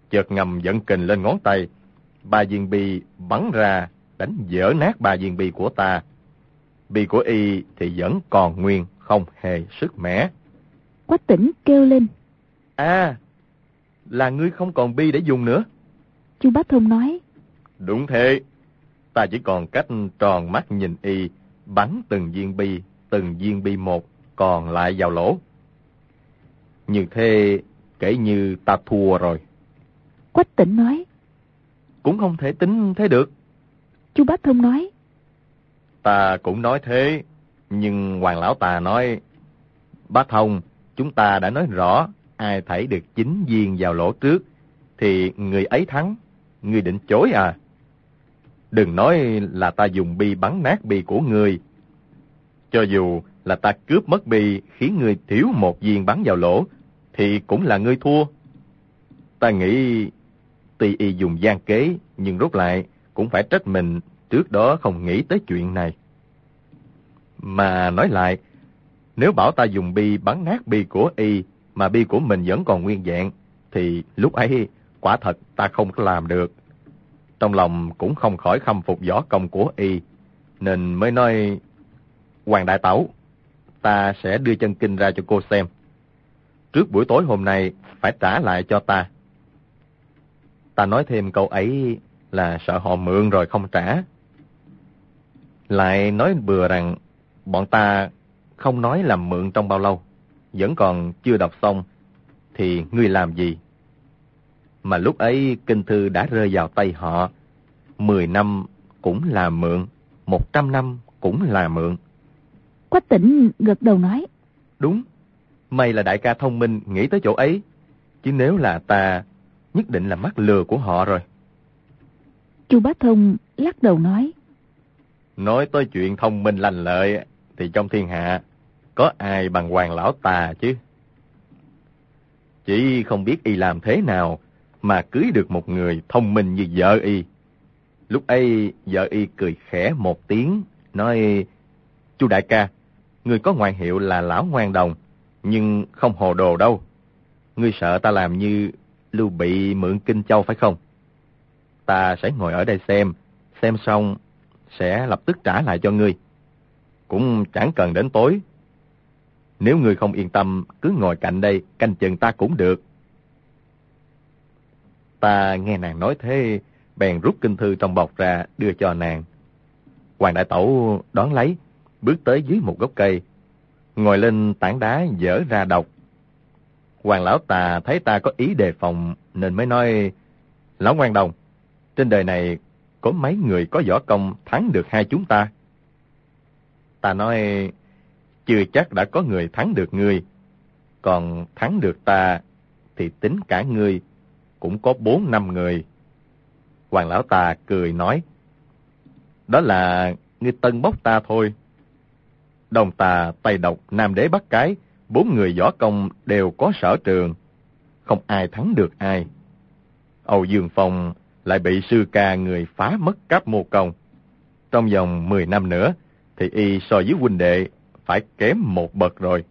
Chợt ngầm dẫn kình lên ngón tay, ba viên bi bắn ra, đánh dở nát ba viên bi của ta. Bi của y thì vẫn còn nguyên, không hề sức mẻ. Quách tỉnh kêu lên. À, là ngươi không còn bi để dùng nữa. Chu Bá Thông nói. Đúng thế, ta chỉ còn cách tròn mắt nhìn y, bắn từng viên bi, từng viên bi một, còn lại vào lỗ. Như thế, kể như ta thua rồi. Quách tỉnh nói. Cũng không thể tính thế được. Chu Bá Thông nói. Ta cũng nói thế, nhưng Hoàng Lão Tà nói, Bá Thông, chúng ta đã nói rõ, ai thảy được chín viên vào lỗ trước, thì người ấy thắng. Người định chối à? Đừng nói là ta dùng bi bắn nát bi của người. Cho dù là ta cướp mất bi khiến người thiếu một viên bắn vào lỗ, thì cũng là ngươi thua. Ta nghĩ tuy y dùng gian kế, nhưng rốt lại cũng phải trách mình trước đó không nghĩ tới chuyện này. Mà nói lại, nếu bảo ta dùng bi bắn nát bi của y mà bi của mình vẫn còn nguyên vẹn, thì lúc ấy quả thật ta không có làm được. Trong lòng cũng không khỏi khâm phục võ công của y, nên mới nói, Hoàng Đại Tẩu, ta sẽ đưa chân kinh ra cho cô xem. Trước buổi tối hôm nay, phải trả lại cho ta. Ta nói thêm câu ấy là sợ họ mượn rồi không trả. Lại nói bừa rằng, bọn ta không nói làm mượn trong bao lâu, vẫn còn chưa đọc xong, thì ngươi làm gì? Mà lúc ấy kinh thư đã rơi vào tay họ, mười năm cũng là mượn, một trăm năm cũng là mượn. Quách tỉnh gật đầu nói. Đúng, may là đại ca thông minh nghĩ tới chỗ ấy, chứ nếu là ta, nhất định là mắt lừa của họ rồi. Chu Bá Thông lắc đầu nói. Nói tới chuyện thông minh lành lợi, thì trong thiên hạ, có ai bằng hoàng lão tà chứ? Chỉ không biết y làm thế nào mà cưới được một người thông minh như vợ y. Lúc ấy, vợ y cười khẽ một tiếng, nói, Chú đại ca, người có ngoại hiệu là lão ngoan đồng, nhưng không hồ đồ đâu. Ngươi sợ ta làm như Lưu Bị mượn Kinh Châu phải không? Ta sẽ ngồi ở đây xem, xem xong sẽ lập tức trả lại cho ngươi. Cũng chẳng cần đến tối. Nếu ngươi không yên tâm, cứ ngồi cạnh đây, canh chừng ta cũng được. Ta nghe nàng nói thế, bèn rút kinh thư trong bọc ra đưa cho nàng. Hoàng đại tẩu đón lấy, bước tới dưới một gốc cây, ngồi lên tảng đá dở ra đọc. Hoàng lão tà thấy ta có ý đề phòng nên mới nói, Lão ngoan đồng, trên đời này có mấy người có võ công thắng được hai chúng ta? Ta nói, chưa chắc đã có người thắng được ngươi, còn thắng được ta thì tính cả ngươi cũng có bốn năm người. Hoàng lão ta cười nói, đó là ngươi tân bốc ta thôi. Đồng tà, tay Độc, Nam Đế bắt Cái, bốn người võ công đều có sở trường, không ai thắng được ai. Âu Dương Phong lại bị sư ca người phá mất cáp mô công. Trong vòng 10 năm nữa, thì y so với huynh đệ phải kém một bậc rồi.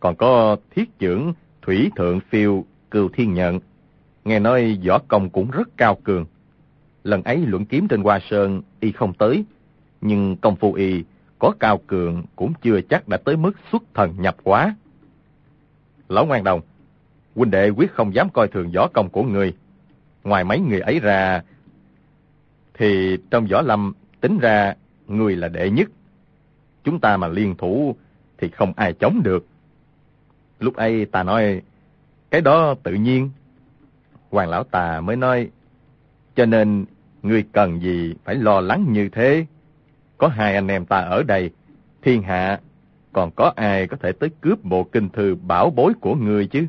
Còn có thiết trưởng Thủy Thượng Phiêu Cừu Thiên Nhận, nghe nói võ công cũng rất cao cường. Lần ấy luận kiếm trên Hoa Sơn y không tới, nhưng công phu y có cao cường cũng chưa chắc đã tới mức xuất thần nhập quá. Lão ngoan đồng, huynh đệ quyết không dám coi thường võ công của người. Ngoài mấy người ấy ra, thì trong võ lâm tính ra người là đệ nhất. Chúng ta mà liên thủ thì không ai chống được. Lúc ấy ta nói, cái đó tự nhiên. Hoàng lão tà mới nói, cho nên ngươi cần gì phải lo lắng như thế. Có hai anh em ta ở đây, Thiên hạ, còn có ai có thể tới cướp bộ kinh thư bảo bối của người chứ?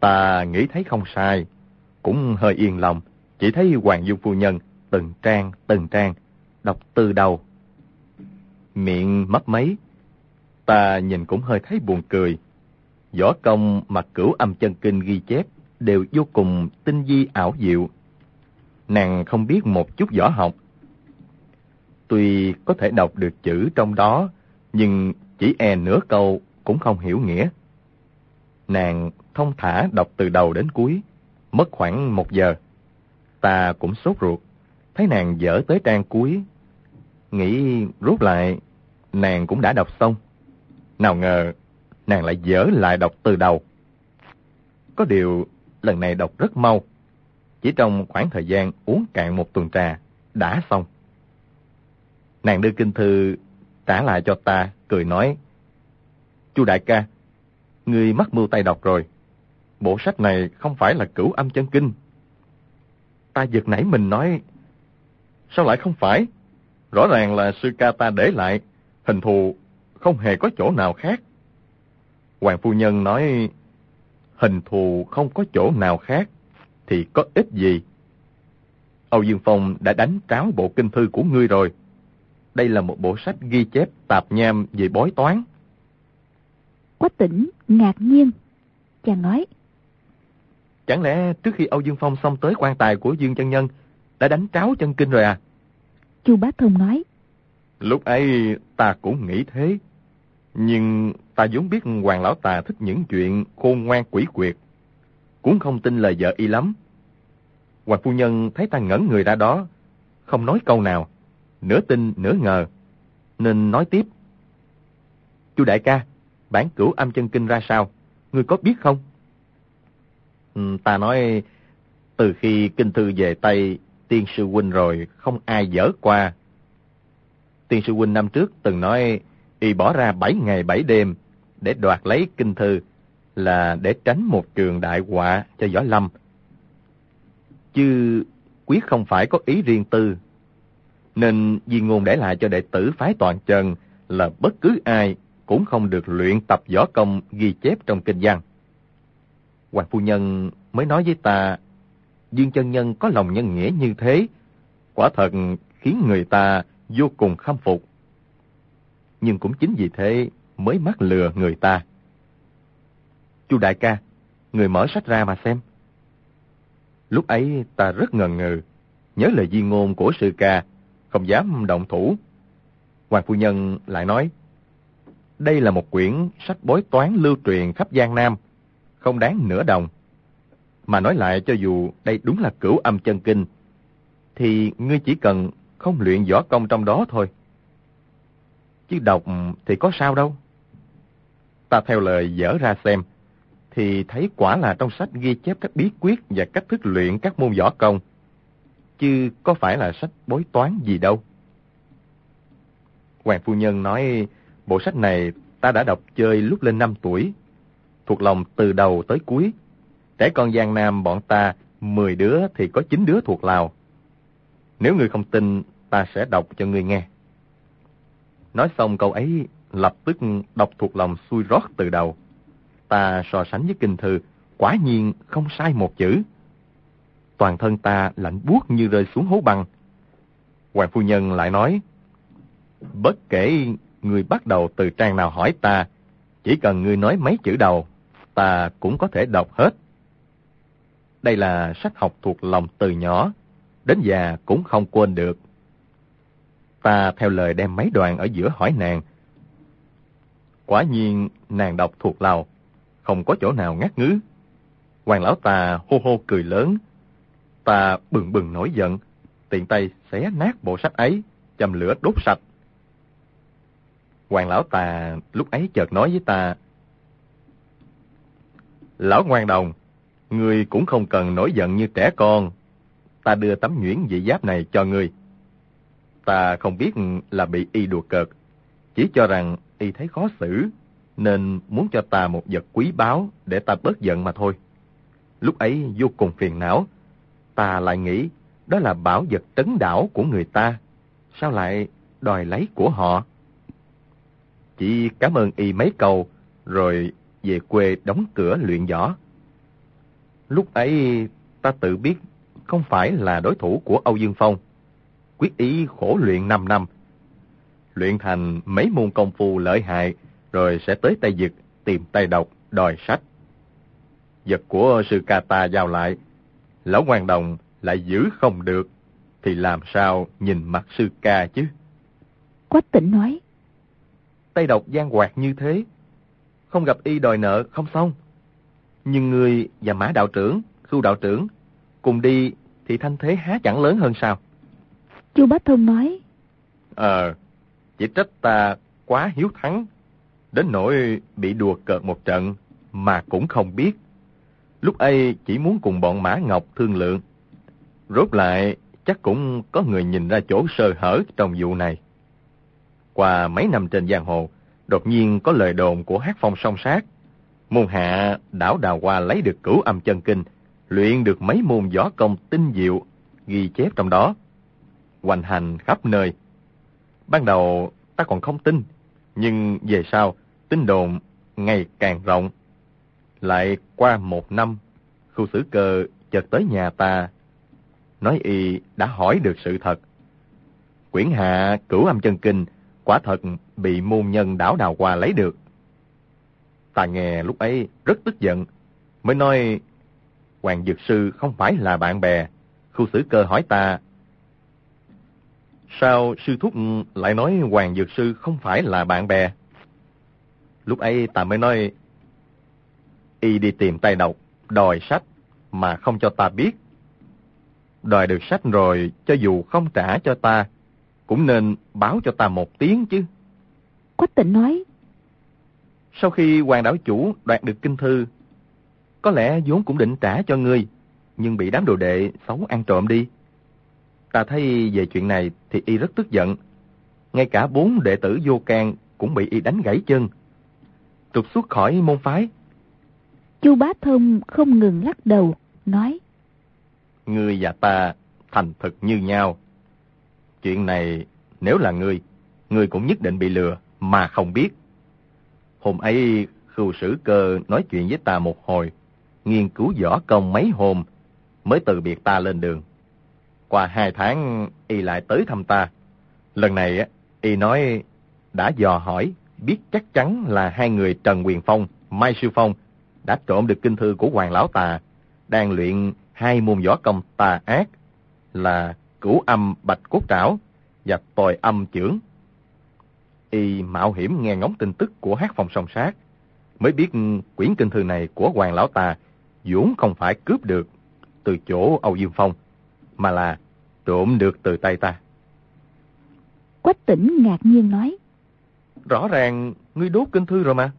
Ta nghĩ thấy không sai, cũng hơi yên lòng, chỉ thấy Hoàng Du Phu Nhân từng trang, từng trang, đọc từ đầu. Miệng mấp mấy, ta nhìn cũng hơi thấy buồn cười. Võ công mà cửu âm chân kinh ghi chép đều vô cùng tinh vi ảo diệu. Nàng không biết một chút võ học. Tuy có thể đọc được chữ trong đó, nhưng chỉ e nửa câu cũng không hiểu nghĩa. Nàng thông thả đọc từ đầu đến cuối, mất khoảng một giờ. Ta cũng sốt ruột, thấy nàng dở tới trang cuối. Nghĩ rút lại, nàng cũng đã đọc xong. Nào ngờ, nàng lại dở lại đọc từ đầu. Có điều, lần này đọc rất mau. Chỉ trong khoảng thời gian uống cạn một tuần trà, đã xong. Nàng đưa kinh thư trả lại cho ta, cười nói, Chu đại ca, người mắc mưu tay đọc rồi. Bộ sách này không phải là cửu âm chân kinh. Ta giật nảy mình nói, sao lại không phải? Rõ ràng là sư ca ta để lại, hình thù không hề có chỗ nào khác. Hoàng phu nhân nói, hình thù không có chỗ nào khác, thì có ích gì? Âu Dương Phong đã đánh tráo bộ kinh thư của ngươi rồi. Đây là một bộ sách ghi chép tạp nham về bói toán. Quách tỉnh ngạc nhiên. Chàng nói. Chẳng lẽ trước khi Âu Dương Phong xong tới quan tài của Dương chân Nhân đã đánh tráo chân kinh rồi à? Chu Bá Thông nói. Lúc ấy ta cũng nghĩ thế. Nhưng ta vốn biết Hoàng Lão Tà thích những chuyện khôn ngoan quỷ quyệt. Cũng không tin lời vợ y lắm. Hoàng Phu Nhân thấy ta ngẩn người ra đó, không nói câu nào, nửa tin nửa ngờ, nên nói tiếp. Chu đại ca, bản cửu âm chân kinh ra sao? Ngươi có biết không? Ừ, ta nói, từ khi kinh thư về Tây, tiên sư huynh rồi, không ai dở qua. Tiên sư huynh năm trước từng nói, y bỏ ra bảy ngày bảy đêm để đoạt lấy kinh thư là để tránh một trường đại họa cho võ lâm. Chứ quyết không phải có ý riêng tư. Nên di ngôn để lại cho đệ tử phái toàn trần là bất cứ ai cũng không được luyện tập võ công ghi chép trong kinh văn. Hoàng phu nhân mới nói với ta, Dương chân nhân có lòng nhân nghĩa như thế, quả thật khiến người ta vô cùng khâm phục. Nhưng cũng chính vì thế mới mắc lừa người ta. Chu đại ca, người mở sách ra mà xem. Lúc ấy ta rất ngần ngừ, nhớ lời di ngôn của sư ca, không dám động thủ. Hoàng phu nhân lại nói, đây là một quyển sách bói toán lưu truyền khắp Giang Nam, không đáng nửa đồng. Mà nói lại cho dù đây đúng là cửu âm chân kinh, thì ngươi chỉ cần không luyện võ công trong đó thôi. Chứ đọc thì có sao đâu. Ta theo lời dở ra xem, thì thấy quả là trong sách ghi chép các bí quyết và cách thức luyện các môn võ công, chứ có phải là sách bói toán gì đâu. Hoàng Phu Nhân nói, bộ sách này ta đã đọc chơi lúc lên 5 tuổi, thuộc lòng từ đầu tới cuối. Trẻ con Giang Nam bọn ta, 10 đứa thì có 9 đứa thuộc Lào. Nếu người không tin, ta sẽ đọc cho người nghe. Nói xong câu ấy, lập tức đọc thuộc lòng xuôi rót từ đầu. Ta so sánh với kinh thư, quả nhiên không sai một chữ. Toàn thân ta lạnh buốt như rơi xuống hố băng. Hoàng phu nhân lại nói, bất kể người bắt đầu từ trang nào hỏi ta, chỉ cần người nói mấy chữ đầu, ta cũng có thể đọc hết. Đây là sách học thuộc lòng từ nhỏ, đến già cũng không quên được. Ta theo lời đem mấy đoạn ở giữa hỏi nàng. Quả nhiên nàng đọc thuộc lòng, không có chỗ nào ngắt ngứ. Hoàng lão ta hô hô cười lớn. Ta bừng bừng nổi giận, tiện tay xé nát bộ sách ấy, châm lửa đốt sạch. Hoàng lão ta lúc ấy chợt nói với ta, Lão ngoan đồng, ngươi cũng không cần nổi giận như trẻ con. Ta đưa tấm nhuyễn dị giáp này cho ngươi. Ta không biết là bị y đùa cợt, chỉ cho rằng y thấy khó xử, nên muốn cho ta một vật quý báu để ta bớt giận mà thôi. Lúc ấy vô cùng phiền não, ta lại nghĩ đó là bảo vật trấn đảo của người ta. Sao lại đòi lấy của họ. Chỉ cảm ơn y mấy câu, rồi về quê đóng cửa luyện võ. Lúc ấy ta tự biết không phải là đối thủ của Âu Dương Phong. Quyết ý khổ luyện 5 năm. Luyện thành mấy môn công phu lợi hại, rồi sẽ tới Tây Dực tìm tay độc, đòi sách. Vật của sư ca ta giao lại, lão hoàng đồng lại giữ không được, thì làm sao nhìn mặt sư ca chứ? Quách tỉnh nói. Tay độc gian hoạt như thế, không gặp y đòi nợ không xong. Nhưng người và mã đạo trưởng, khu đạo trưởng, cùng đi thì thanh thế há chẳng lớn hơn sao? Chu Bá Thông nói. Ờ, chỉ trách ta quá hiếu thắng, đến nỗi bị đùa cợt một trận mà cũng không biết. Lúc ấy chỉ muốn cùng bọn Mã Ngọc thương lượng. Rốt lại chắc cũng có người nhìn ra chỗ sơ hở trong vụ này. Qua mấy năm trên giang hồ, đột nhiên có lời đồn của hát phong song sát. Môn hạ đảo đào hoa lấy được cửu âm chân kinh, luyện được mấy môn võ công tinh diệu, ghi chép trong đó. Hoành hành khắp nơi. Ban đầu ta còn không tin, nhưng về sau, tin đồn ngày càng rộng. Lại qua một năm, khu xử cơ chợt tới nhà ta, nói y đã hỏi được sự thật. Quyển hạ cửu âm chân kinh quả thật bị môn nhân đảo đào hoa lấy được. Ta nghe lúc ấy rất tức giận, mới nói Hoàng Dược Sư không phải là bạn bè. Khu xử cơ hỏi ta, sao sư thúc lại nói Hoàng Dược Sư không phải là bạn bè? Lúc ấy ta mới nói, y đi tìm tay độc, đòi sách, mà không cho ta biết. Đòi được sách rồi, cho dù không trả cho ta, cũng nên báo cho ta một tiếng chứ. Quách tịnh nói. Sau khi hoàng đảo chủ đoạt được kinh thư, có lẽ vốn cũng định trả cho ngươi, nhưng bị đám đồ đệ xấu ăn trộm đi. Ta thấy về chuyện này thì y rất tức giận. Ngay cả bốn đệ tử vô can cũng bị y đánh gãy chân. Trục xuất khỏi môn phái. Chu Bá Thông không ngừng lắc đầu, nói. Ngươi và ta thành thực như nhau. Chuyện này nếu là ngươi, ngươi cũng nhất định bị lừa mà không biết. Hôm ấy khưu sử cơ nói chuyện với ta một hồi, nghiên cứu võ công mấy hôm, mới từ biệt ta lên đường. Qua hai tháng, y lại tới thăm ta. Lần này, y nói đã dò hỏi, biết chắc chắn là hai người Trần Quyền Phong, Mai Sư Phong đã trộm được kinh thư của Hoàng Lão Tà, đang luyện hai môn võ công tà ác là cửu âm bạch cốt trảo và tồi âm chưởng. Y mạo hiểm nghe ngóng tin tức của hát phòng song sát, mới biết quyển kinh thư này của Hoàng Lão Tà vốn không phải cướp được từ chỗ Âu Dương Phong, mà là trộm được từ tay ta. Quách tỉnh ngạc nhiên nói. Rõ ràng ngươi đốt kinh thư rồi mà.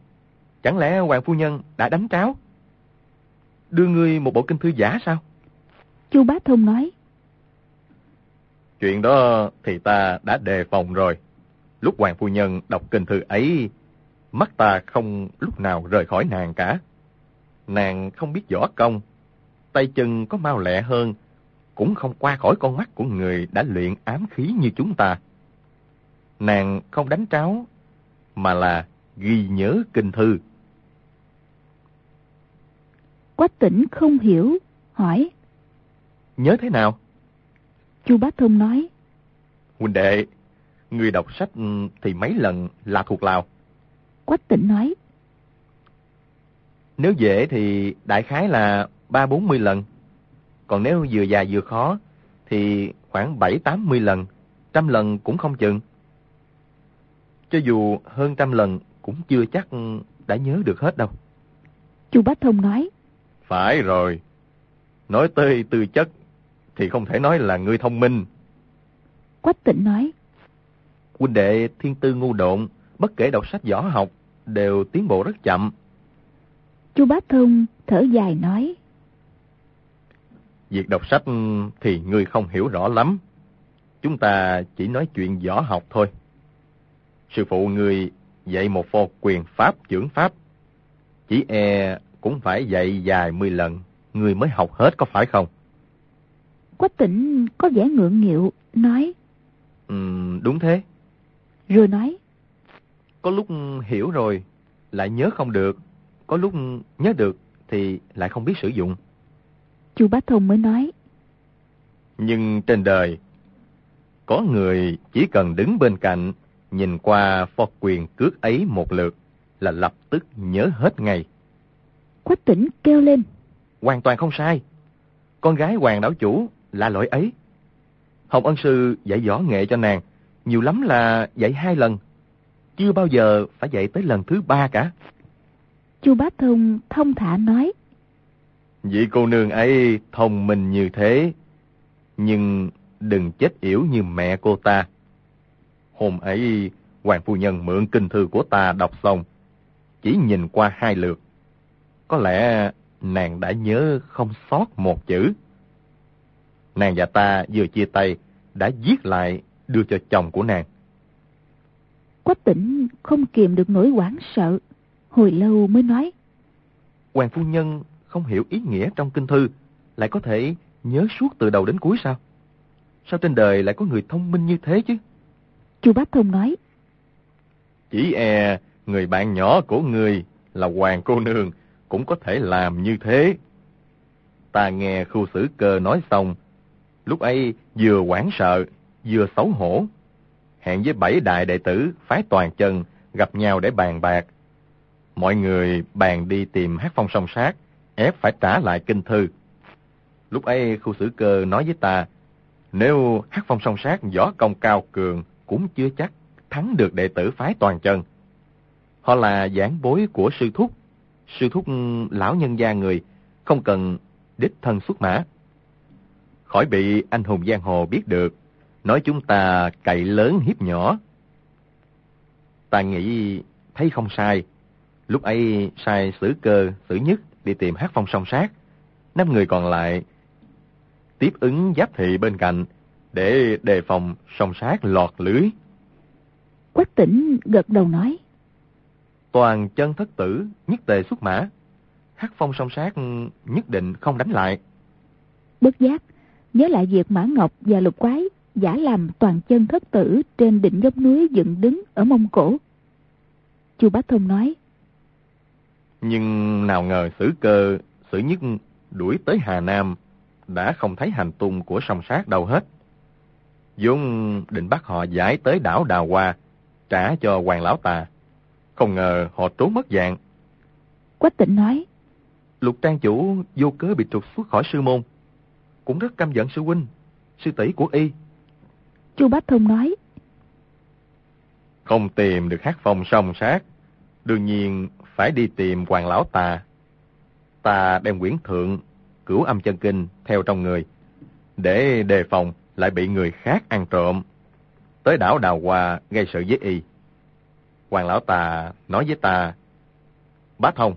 Chẳng lẽ Hoàng Phu Nhân đã đánh tráo? Đưa ngươi một bộ kinh thư giả sao? Chu Bá Thông nói. Chuyện đó thì ta đã đề phòng rồi. Lúc Hoàng Phu Nhân đọc kinh thư ấy, mắt ta không lúc nào rời khỏi nàng cả. Nàng không biết võ công, tay chân có mau lẹ hơn, cũng không qua khỏi con mắt của người đã luyện ám khí như chúng ta. Nàng không đánh tráo, mà là ghi nhớ kinh thư. Quách tỉnh không hiểu, hỏi. Nhớ thế nào? Chu Bá Thông nói. Huynh đệ, người đọc sách thì mấy lần là thuộc lào. Quách tỉnh nói. Nếu dễ thì đại khái là ba bốn mươi lần. Còn nếu vừa dài vừa khó thì khoảng bảy tám mươi lần, trăm lần cũng không chừng. Cho dù hơn trăm lần cũng chưa chắc đã nhớ được hết đâu. Chu Bá Thông nói. Phải rồi. Nói tới tư chất thì không thể nói là người thông minh. Quách tịnh nói. Huynh đệ thiên tư ngu độn, bất kể đọc sách võ học, đều tiến bộ rất chậm. Chu Bá Thông thở dài nói. Việc đọc sách thì ngươi không hiểu rõ lắm. Chúng ta chỉ nói chuyện võ học thôi. Sư phụ ngươi dạy một phò quyền pháp trưởng pháp. Chỉ e cũng phải dạy dài mươi lần, ngươi mới học hết có phải không? Quách tỉnh có vẻ ngượng nghịu, nói. Ừ, đúng thế. Rồi nói. Có lúc hiểu rồi, lại nhớ không được. Có lúc nhớ được thì lại không biết sử dụng. Chu Bá Thông mới nói. Nhưng trên đời, có người chỉ cần đứng bên cạnh, nhìn qua pho quyền cước ấy một lượt là lập tức nhớ hết ngay. Quách tỉnh kêu lên. Hoàn toàn không sai. Con gái hoàng đảo chủ là lỗi ấy. Hồng Ân Sư dạy võ nghệ cho nàng, nhiều lắm là dạy hai lần. Chưa bao giờ phải dạy tới lần thứ ba cả. Chu Bá Thông thông thả nói. Vị cô nương ấy thông minh như thế, nhưng đừng chết yểu như mẹ cô ta. Hôm ấy, Hoàng Phu Nhân mượn kinh thư của ta đọc xong, chỉ nhìn qua hai lượt. Có lẽ nàng đã nhớ không sót một chữ. Nàng và ta vừa chia tay, đã viết lại đưa cho chồng của nàng. Quách tỉnh không kiềm được nỗi hoảng sợ, hồi lâu mới nói. Hoàng Phu Nhân không hiểu ý nghĩa trong kinh thư, lại có thể nhớ suốt từ đầu đến cuối sao? Sao trên đời lại có người thông minh như thế chứ? Chu Bá Thông nói. Chỉ e người bạn nhỏ của người là Hoàng cô nương cũng có thể làm như thế. Ta nghe khu xử cơ nói xong, lúc ấy vừa hoảng sợ, vừa xấu hổ. Hẹn với bảy đại đệ tử phái toàn chân gặp nhau để bàn bạc. Mọi người bàn đi tìm hát phong song sát, ép phải trả lại kinh thư. Lúc ấy khu xử cơ nói với ta, nếu hát phong song sát võ công cao cường cũng chưa chắc thắng được đệ tử phái toàn chân. Họ là giảng bối của sư thúc, sư thúc ừ, lão nhân gia người, không cần đích thân xuất mã. Khỏi bị anh hùng giang hồ biết được, nói chúng ta cậy lớn hiếp nhỏ. Ta nghĩ thấy không sai, lúc ấy sai xử cơ, xử nhất đi tìm hát phong song sát. Năm người còn lại tiếp ứng giáp thị bên cạnh để đề phòng song sát lọt lưới. Quách tỉnh gật đầu nói. Toàn chân thất tử, nhất tề xuất mã. Hắc phong song sát nhất định không đánh lại. Bất giác, nhớ lại việc Mã Ngọc và Lục Quái giả làm toàn chân thất tử trên đỉnh dốc núi dựng đứng ở Mông Cổ. Chu Bá Thông nói. Nhưng nào ngờ sử cơ, sử nhất đuổi tới Hà Nam, đã không thấy hành tung của song sát đâu hết. Dung định bắt họ giải tới đảo Đào Hoa, trả cho hoàng lão tà. Không ngờ họ trốn mất dạng. Quách tịnh nói. Lục trang chủ vô cớ bị trục xuất khỏi sư môn. Cũng rất căm giận sư huynh, sư tỷ của y. Chu Bách Thông nói. Không tìm được hát phong song sát. Đương nhiên phải đi tìm hoàng lão tà. Ta đem quyển thượng, cửu âm chân kinh theo trong người. Để đề phòng lại bị người khác ăn trộm. Tới đảo Đào Hoa gây sự với y. Hoàng lão tà nói với ta, Bá Thông,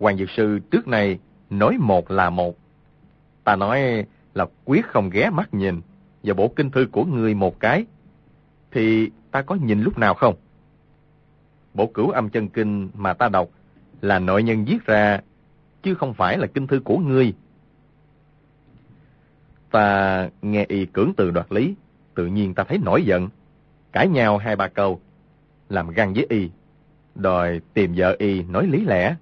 Hoàng Dược Sư trước nay nói một là một. Ta nói là quyết không ghé mắt nhìn và bộ kinh thư của người một cái. Thì ta có nhìn lúc nào không? Bộ cửu âm chân kinh mà ta đọc là nội nhân viết ra, chứ không phải là kinh thư của ngươi. Ta nghe y cưỡng từ đoạt lý, tự nhiên ta thấy nổi giận. Cãi nhau hai ba câu, làm găng với y, đòi tìm vợ y nói lý lẽ.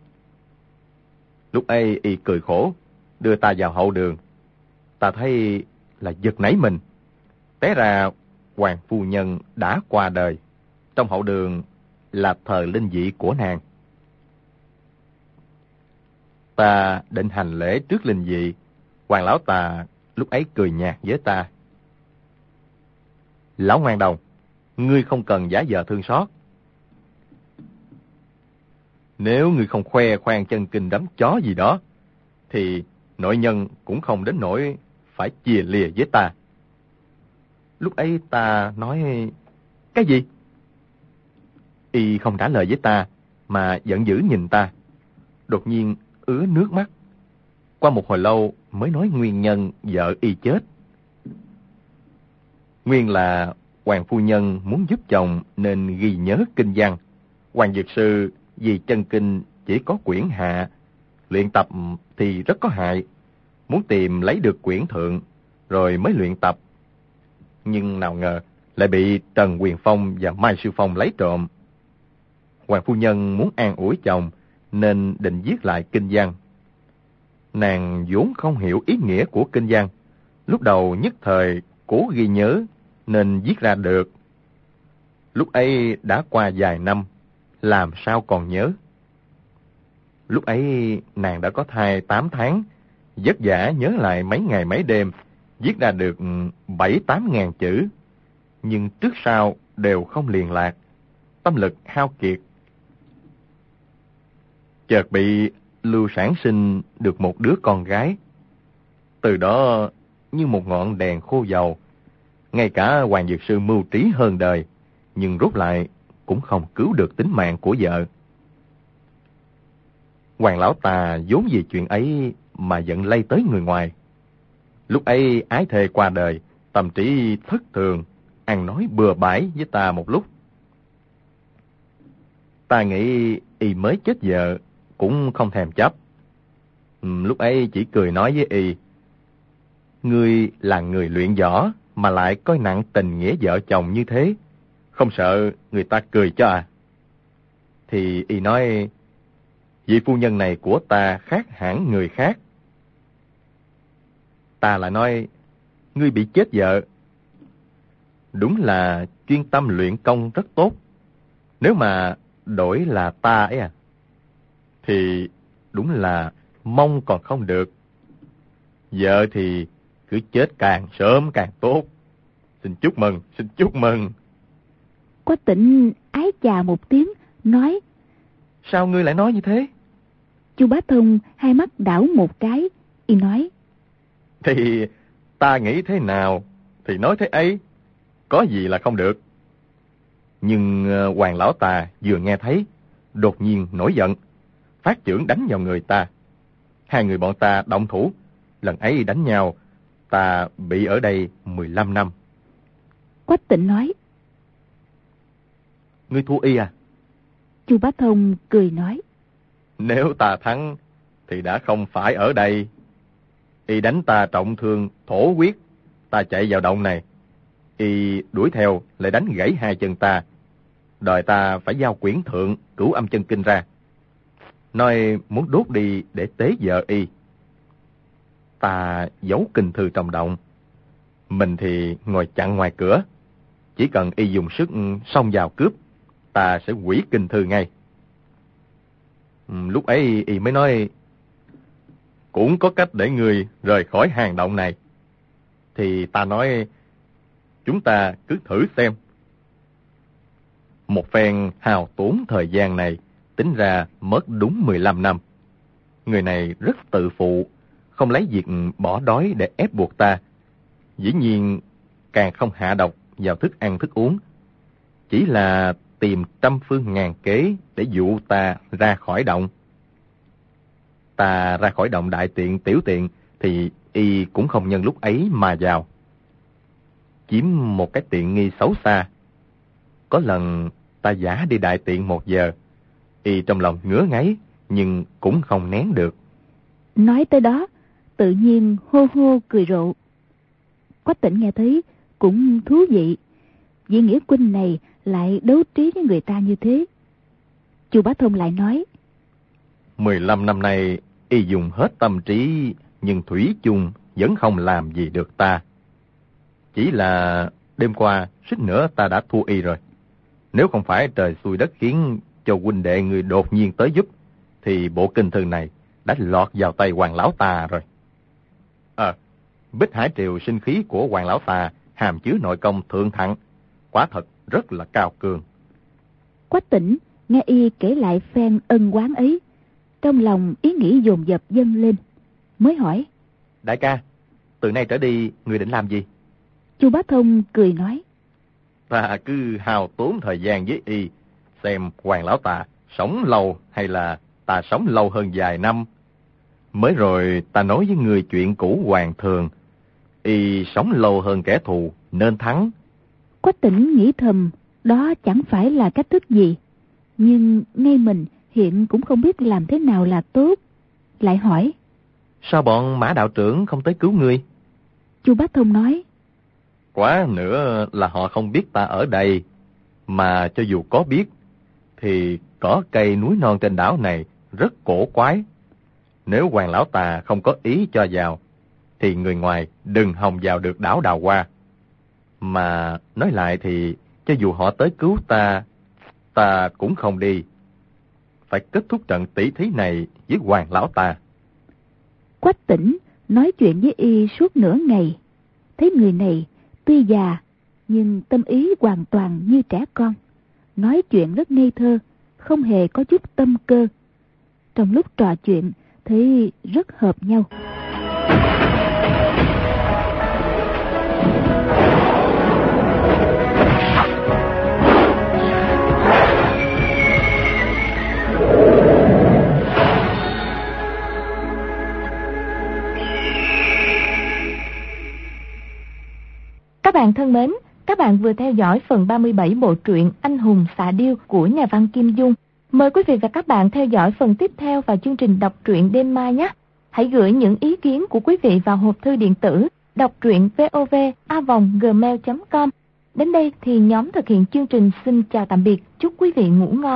Lúc ấy y cười khổ, đưa ta vào hậu đường. Ta thấy là giật nảy mình. Té ra hoàng phu nhân đã qua đời. Trong hậu đường là thờ linh dị của nàng. Ta định hành lễ trước linh dị. Hoàng lão ta lúc ấy cười nhạt với ta. Lão ngoan đồng, ngươi không cần giả vờ thương xót. Nếu ngươi không khoe khoang chân kinh đấm chó gì đó, thì nội nhân cũng không đến nỗi phải chia lìa với ta. Lúc ấy ta nói, cái gì? Y không trả lời với ta, mà giận dữ nhìn ta. Đột nhiên ứa nước mắt. Qua một hồi lâu mới nói nguyên nhân vợ Y chết. Nguyên là Hoàng Phu Nhân muốn giúp chồng nên ghi nhớ kinh văn. Hoàng Dược Sư vì chân kinh chỉ có quyển hạ, luyện tập thì rất có hại. Muốn tìm lấy được quyển thượng rồi mới luyện tập. Nhưng nào ngờ lại bị Trần Quyền Phong và Mai Sư Phong lấy trộm. Hoàng phu nhân muốn an ủi chồng nên định viết lại kinh văn. Nàng vốn không hiểu ý nghĩa của kinh văn, lúc đầu nhất thời cố ghi nhớ nên viết ra được. Lúc ấy đã qua vài năm, làm sao còn nhớ. Lúc ấy nàng đã có thai 8 tháng, vất vả nhớ lại mấy ngày mấy đêm, viết ra được 7-8 ngàn chữ, nhưng trước sau đều không liền lạc, tâm lực hao kiệt. Chợt bị Lưu sản sinh được một đứa con gái. Từ đó như một ngọn đèn khô dầu, ngay cả Hoàng Dược Sư mưu trí hơn đời, nhưng rút lại cũng không cứu được tính mạng của vợ. Hoàng lão tà vốn vì chuyện ấy mà giận lây tới người ngoài. Lúc ấy ái thề qua đời, tâm trí thất thường, ăn nói bừa bãi với ta một lúc. Ta nghĩ y mới chết vợ, cũng không thèm chấp. lúc ấy chỉ cười nói với y, Ngươi là người luyện võ, mà lại coi nặng tình nghĩa vợ chồng như thế, không sợ người ta cười cho à? Thì y nói, vị phu nhân này của ta khác hẳn người khác. Ta lại nói, ngươi bị chết vợ. Đúng là chuyên tâm luyện công rất tốt. Nếu mà đổi là ta ấy à, thì đúng là mong còn không được. Vợ thì cứ chết càng sớm càng tốt. Xin chúc mừng, xin chúc mừng. Quách tỉnh ái chà một tiếng, nói. Sao ngươi lại nói như thế? Chu Bá Thông hai mắt đảo một cái, y nói. Thì ta nghĩ thế nào, thì nói thế ấy, có gì là không được. Nhưng ờ, Hoàng Lão Tà vừa nghe thấy, đột nhiên nổi giận, phát trưởng đánh vào người ta. Hai người bọn ta động thủ, lần ấy đánh nhau, ta bị ở đây 15 năm. Quách tịnh nói. Ngươi thua y à? Chu Bá Thông cười nói. Nếu ta thắng, thì đã không phải ở đây. Y đánh ta trọng thương, thổ quyết, ta chạy vào động này. Y đuổi theo, lại đánh gãy hai chân ta. Đòi ta phải giao quyển thượng, cửu âm chân kinh ra. Nói muốn đốt đi để tế vợ Y. Ta giấu kinh thư trong động. Mình thì ngồi chặn ngoài cửa. Chỉ cần Y dùng sức xông vào cướp, ta sẽ quỷ kinh thư ngay. Ừ, lúc ấy y mới nói, cũng có cách để người rời khỏi hàng động này. Thì ta nói, chúng ta cứ thử xem. Một phen hào tốn thời gian này, tính ra mất đúng 15 năm. Người này rất tự phụ, không lấy việc bỏ đói để ép buộc ta. Dĩ nhiên, càng không hạ độc vào thức ăn thức uống. Chỉ là tìm trăm phương ngàn kế để dụ ta ra khỏi động. Ta ra khỏi động đại tiện tiểu tiện thì y cũng không nhân lúc ấy mà vào. Chiếm một cái tiện nghi xấu xa. Có lần ta giả đi đại tiện một giờ, y trong lòng ngứa ngáy nhưng cũng không nén được. Nói tới đó, tự nhiên hô hô cười rộ. Quách tỉnh nghe thấy cũng thú vị. Vị nghĩa quân này lại đấu trí với người ta như thế. Chu Bá Thông lại nói. 15 năm nay, y dùng hết tâm trí, nhưng Thủy chung vẫn không làm gì được ta. Chỉ là đêm qua, suýt nữa ta đã thua y rồi. Nếu không phải trời xui đất khiến cho huynh đệ người đột nhiên tới giúp, thì bộ kinh thư này đã lọt vào tay hoàng lão ta rồi. Ờ, Bích Hải Triều sinh khí của hoàng lão ta hàm chứa nội công thượng thặng, quả thật rất là cao cường. Quách tỉnh, nghe y kể lại phen ân quán ấy. Trong lòng ý nghĩ dồn dập dâng lên. Mới hỏi. Đại ca, từ nay trở đi, người định làm gì? Chu Bá Thông cười nói. Ta cứ hào tốn thời gian với y, xem hoàng lão tà sống lâu hay là ta sống lâu hơn vài năm. Mới rồi ta nói với người chuyện cũ hoàng thường, y sống lâu hơn kẻ thù nên thắng. Quách tỉnh nghĩ thầm, đó chẳng phải là cách thức gì. Nhưng ngay mình hiện cũng không biết làm thế nào là tốt. Lại hỏi. Sao bọn mã đạo trưởng không tới cứu ngươi? Chu Bác Thông nói. Quá nữa là họ không biết ta ở đây, mà cho dù có biết, thì có cây núi non trên đảo này rất cổ quái. Nếu hoàng lão tà không có ý cho vào, thì người ngoài đừng hòng vào được đảo đào hoa. Mà nói lại thì, cho dù họ tới cứu ta, ta cũng không đi. Phải kết thúc trận tỷ thí này với hoàng lão ta. Quách tỉnh nói chuyện với y suốt nửa ngày. Thấy người này tuy già, nhưng tâm ý hoàn toàn như trẻ con. Nói chuyện rất ngây thơ, không hề có chút tâm cơ. Trong lúc trò chuyện, thấy rất hợp nhau. Các bạn thân mến, các bạn vừa theo dõi phần 37 bộ truyện Anh hùng xạ điêu của nhà văn Kim Dung. Mời quý vị và các bạn theo dõi phần tiếp theo vào chương trình đọc truyện đêm mai nhé. Hãy gửi những ý kiến của quý vị vào hộp thư điện tử đọc truyện vovavonggmail.com. Đến đây thì nhóm thực hiện chương trình xin chào tạm biệt, chúc quý vị ngủ ngon.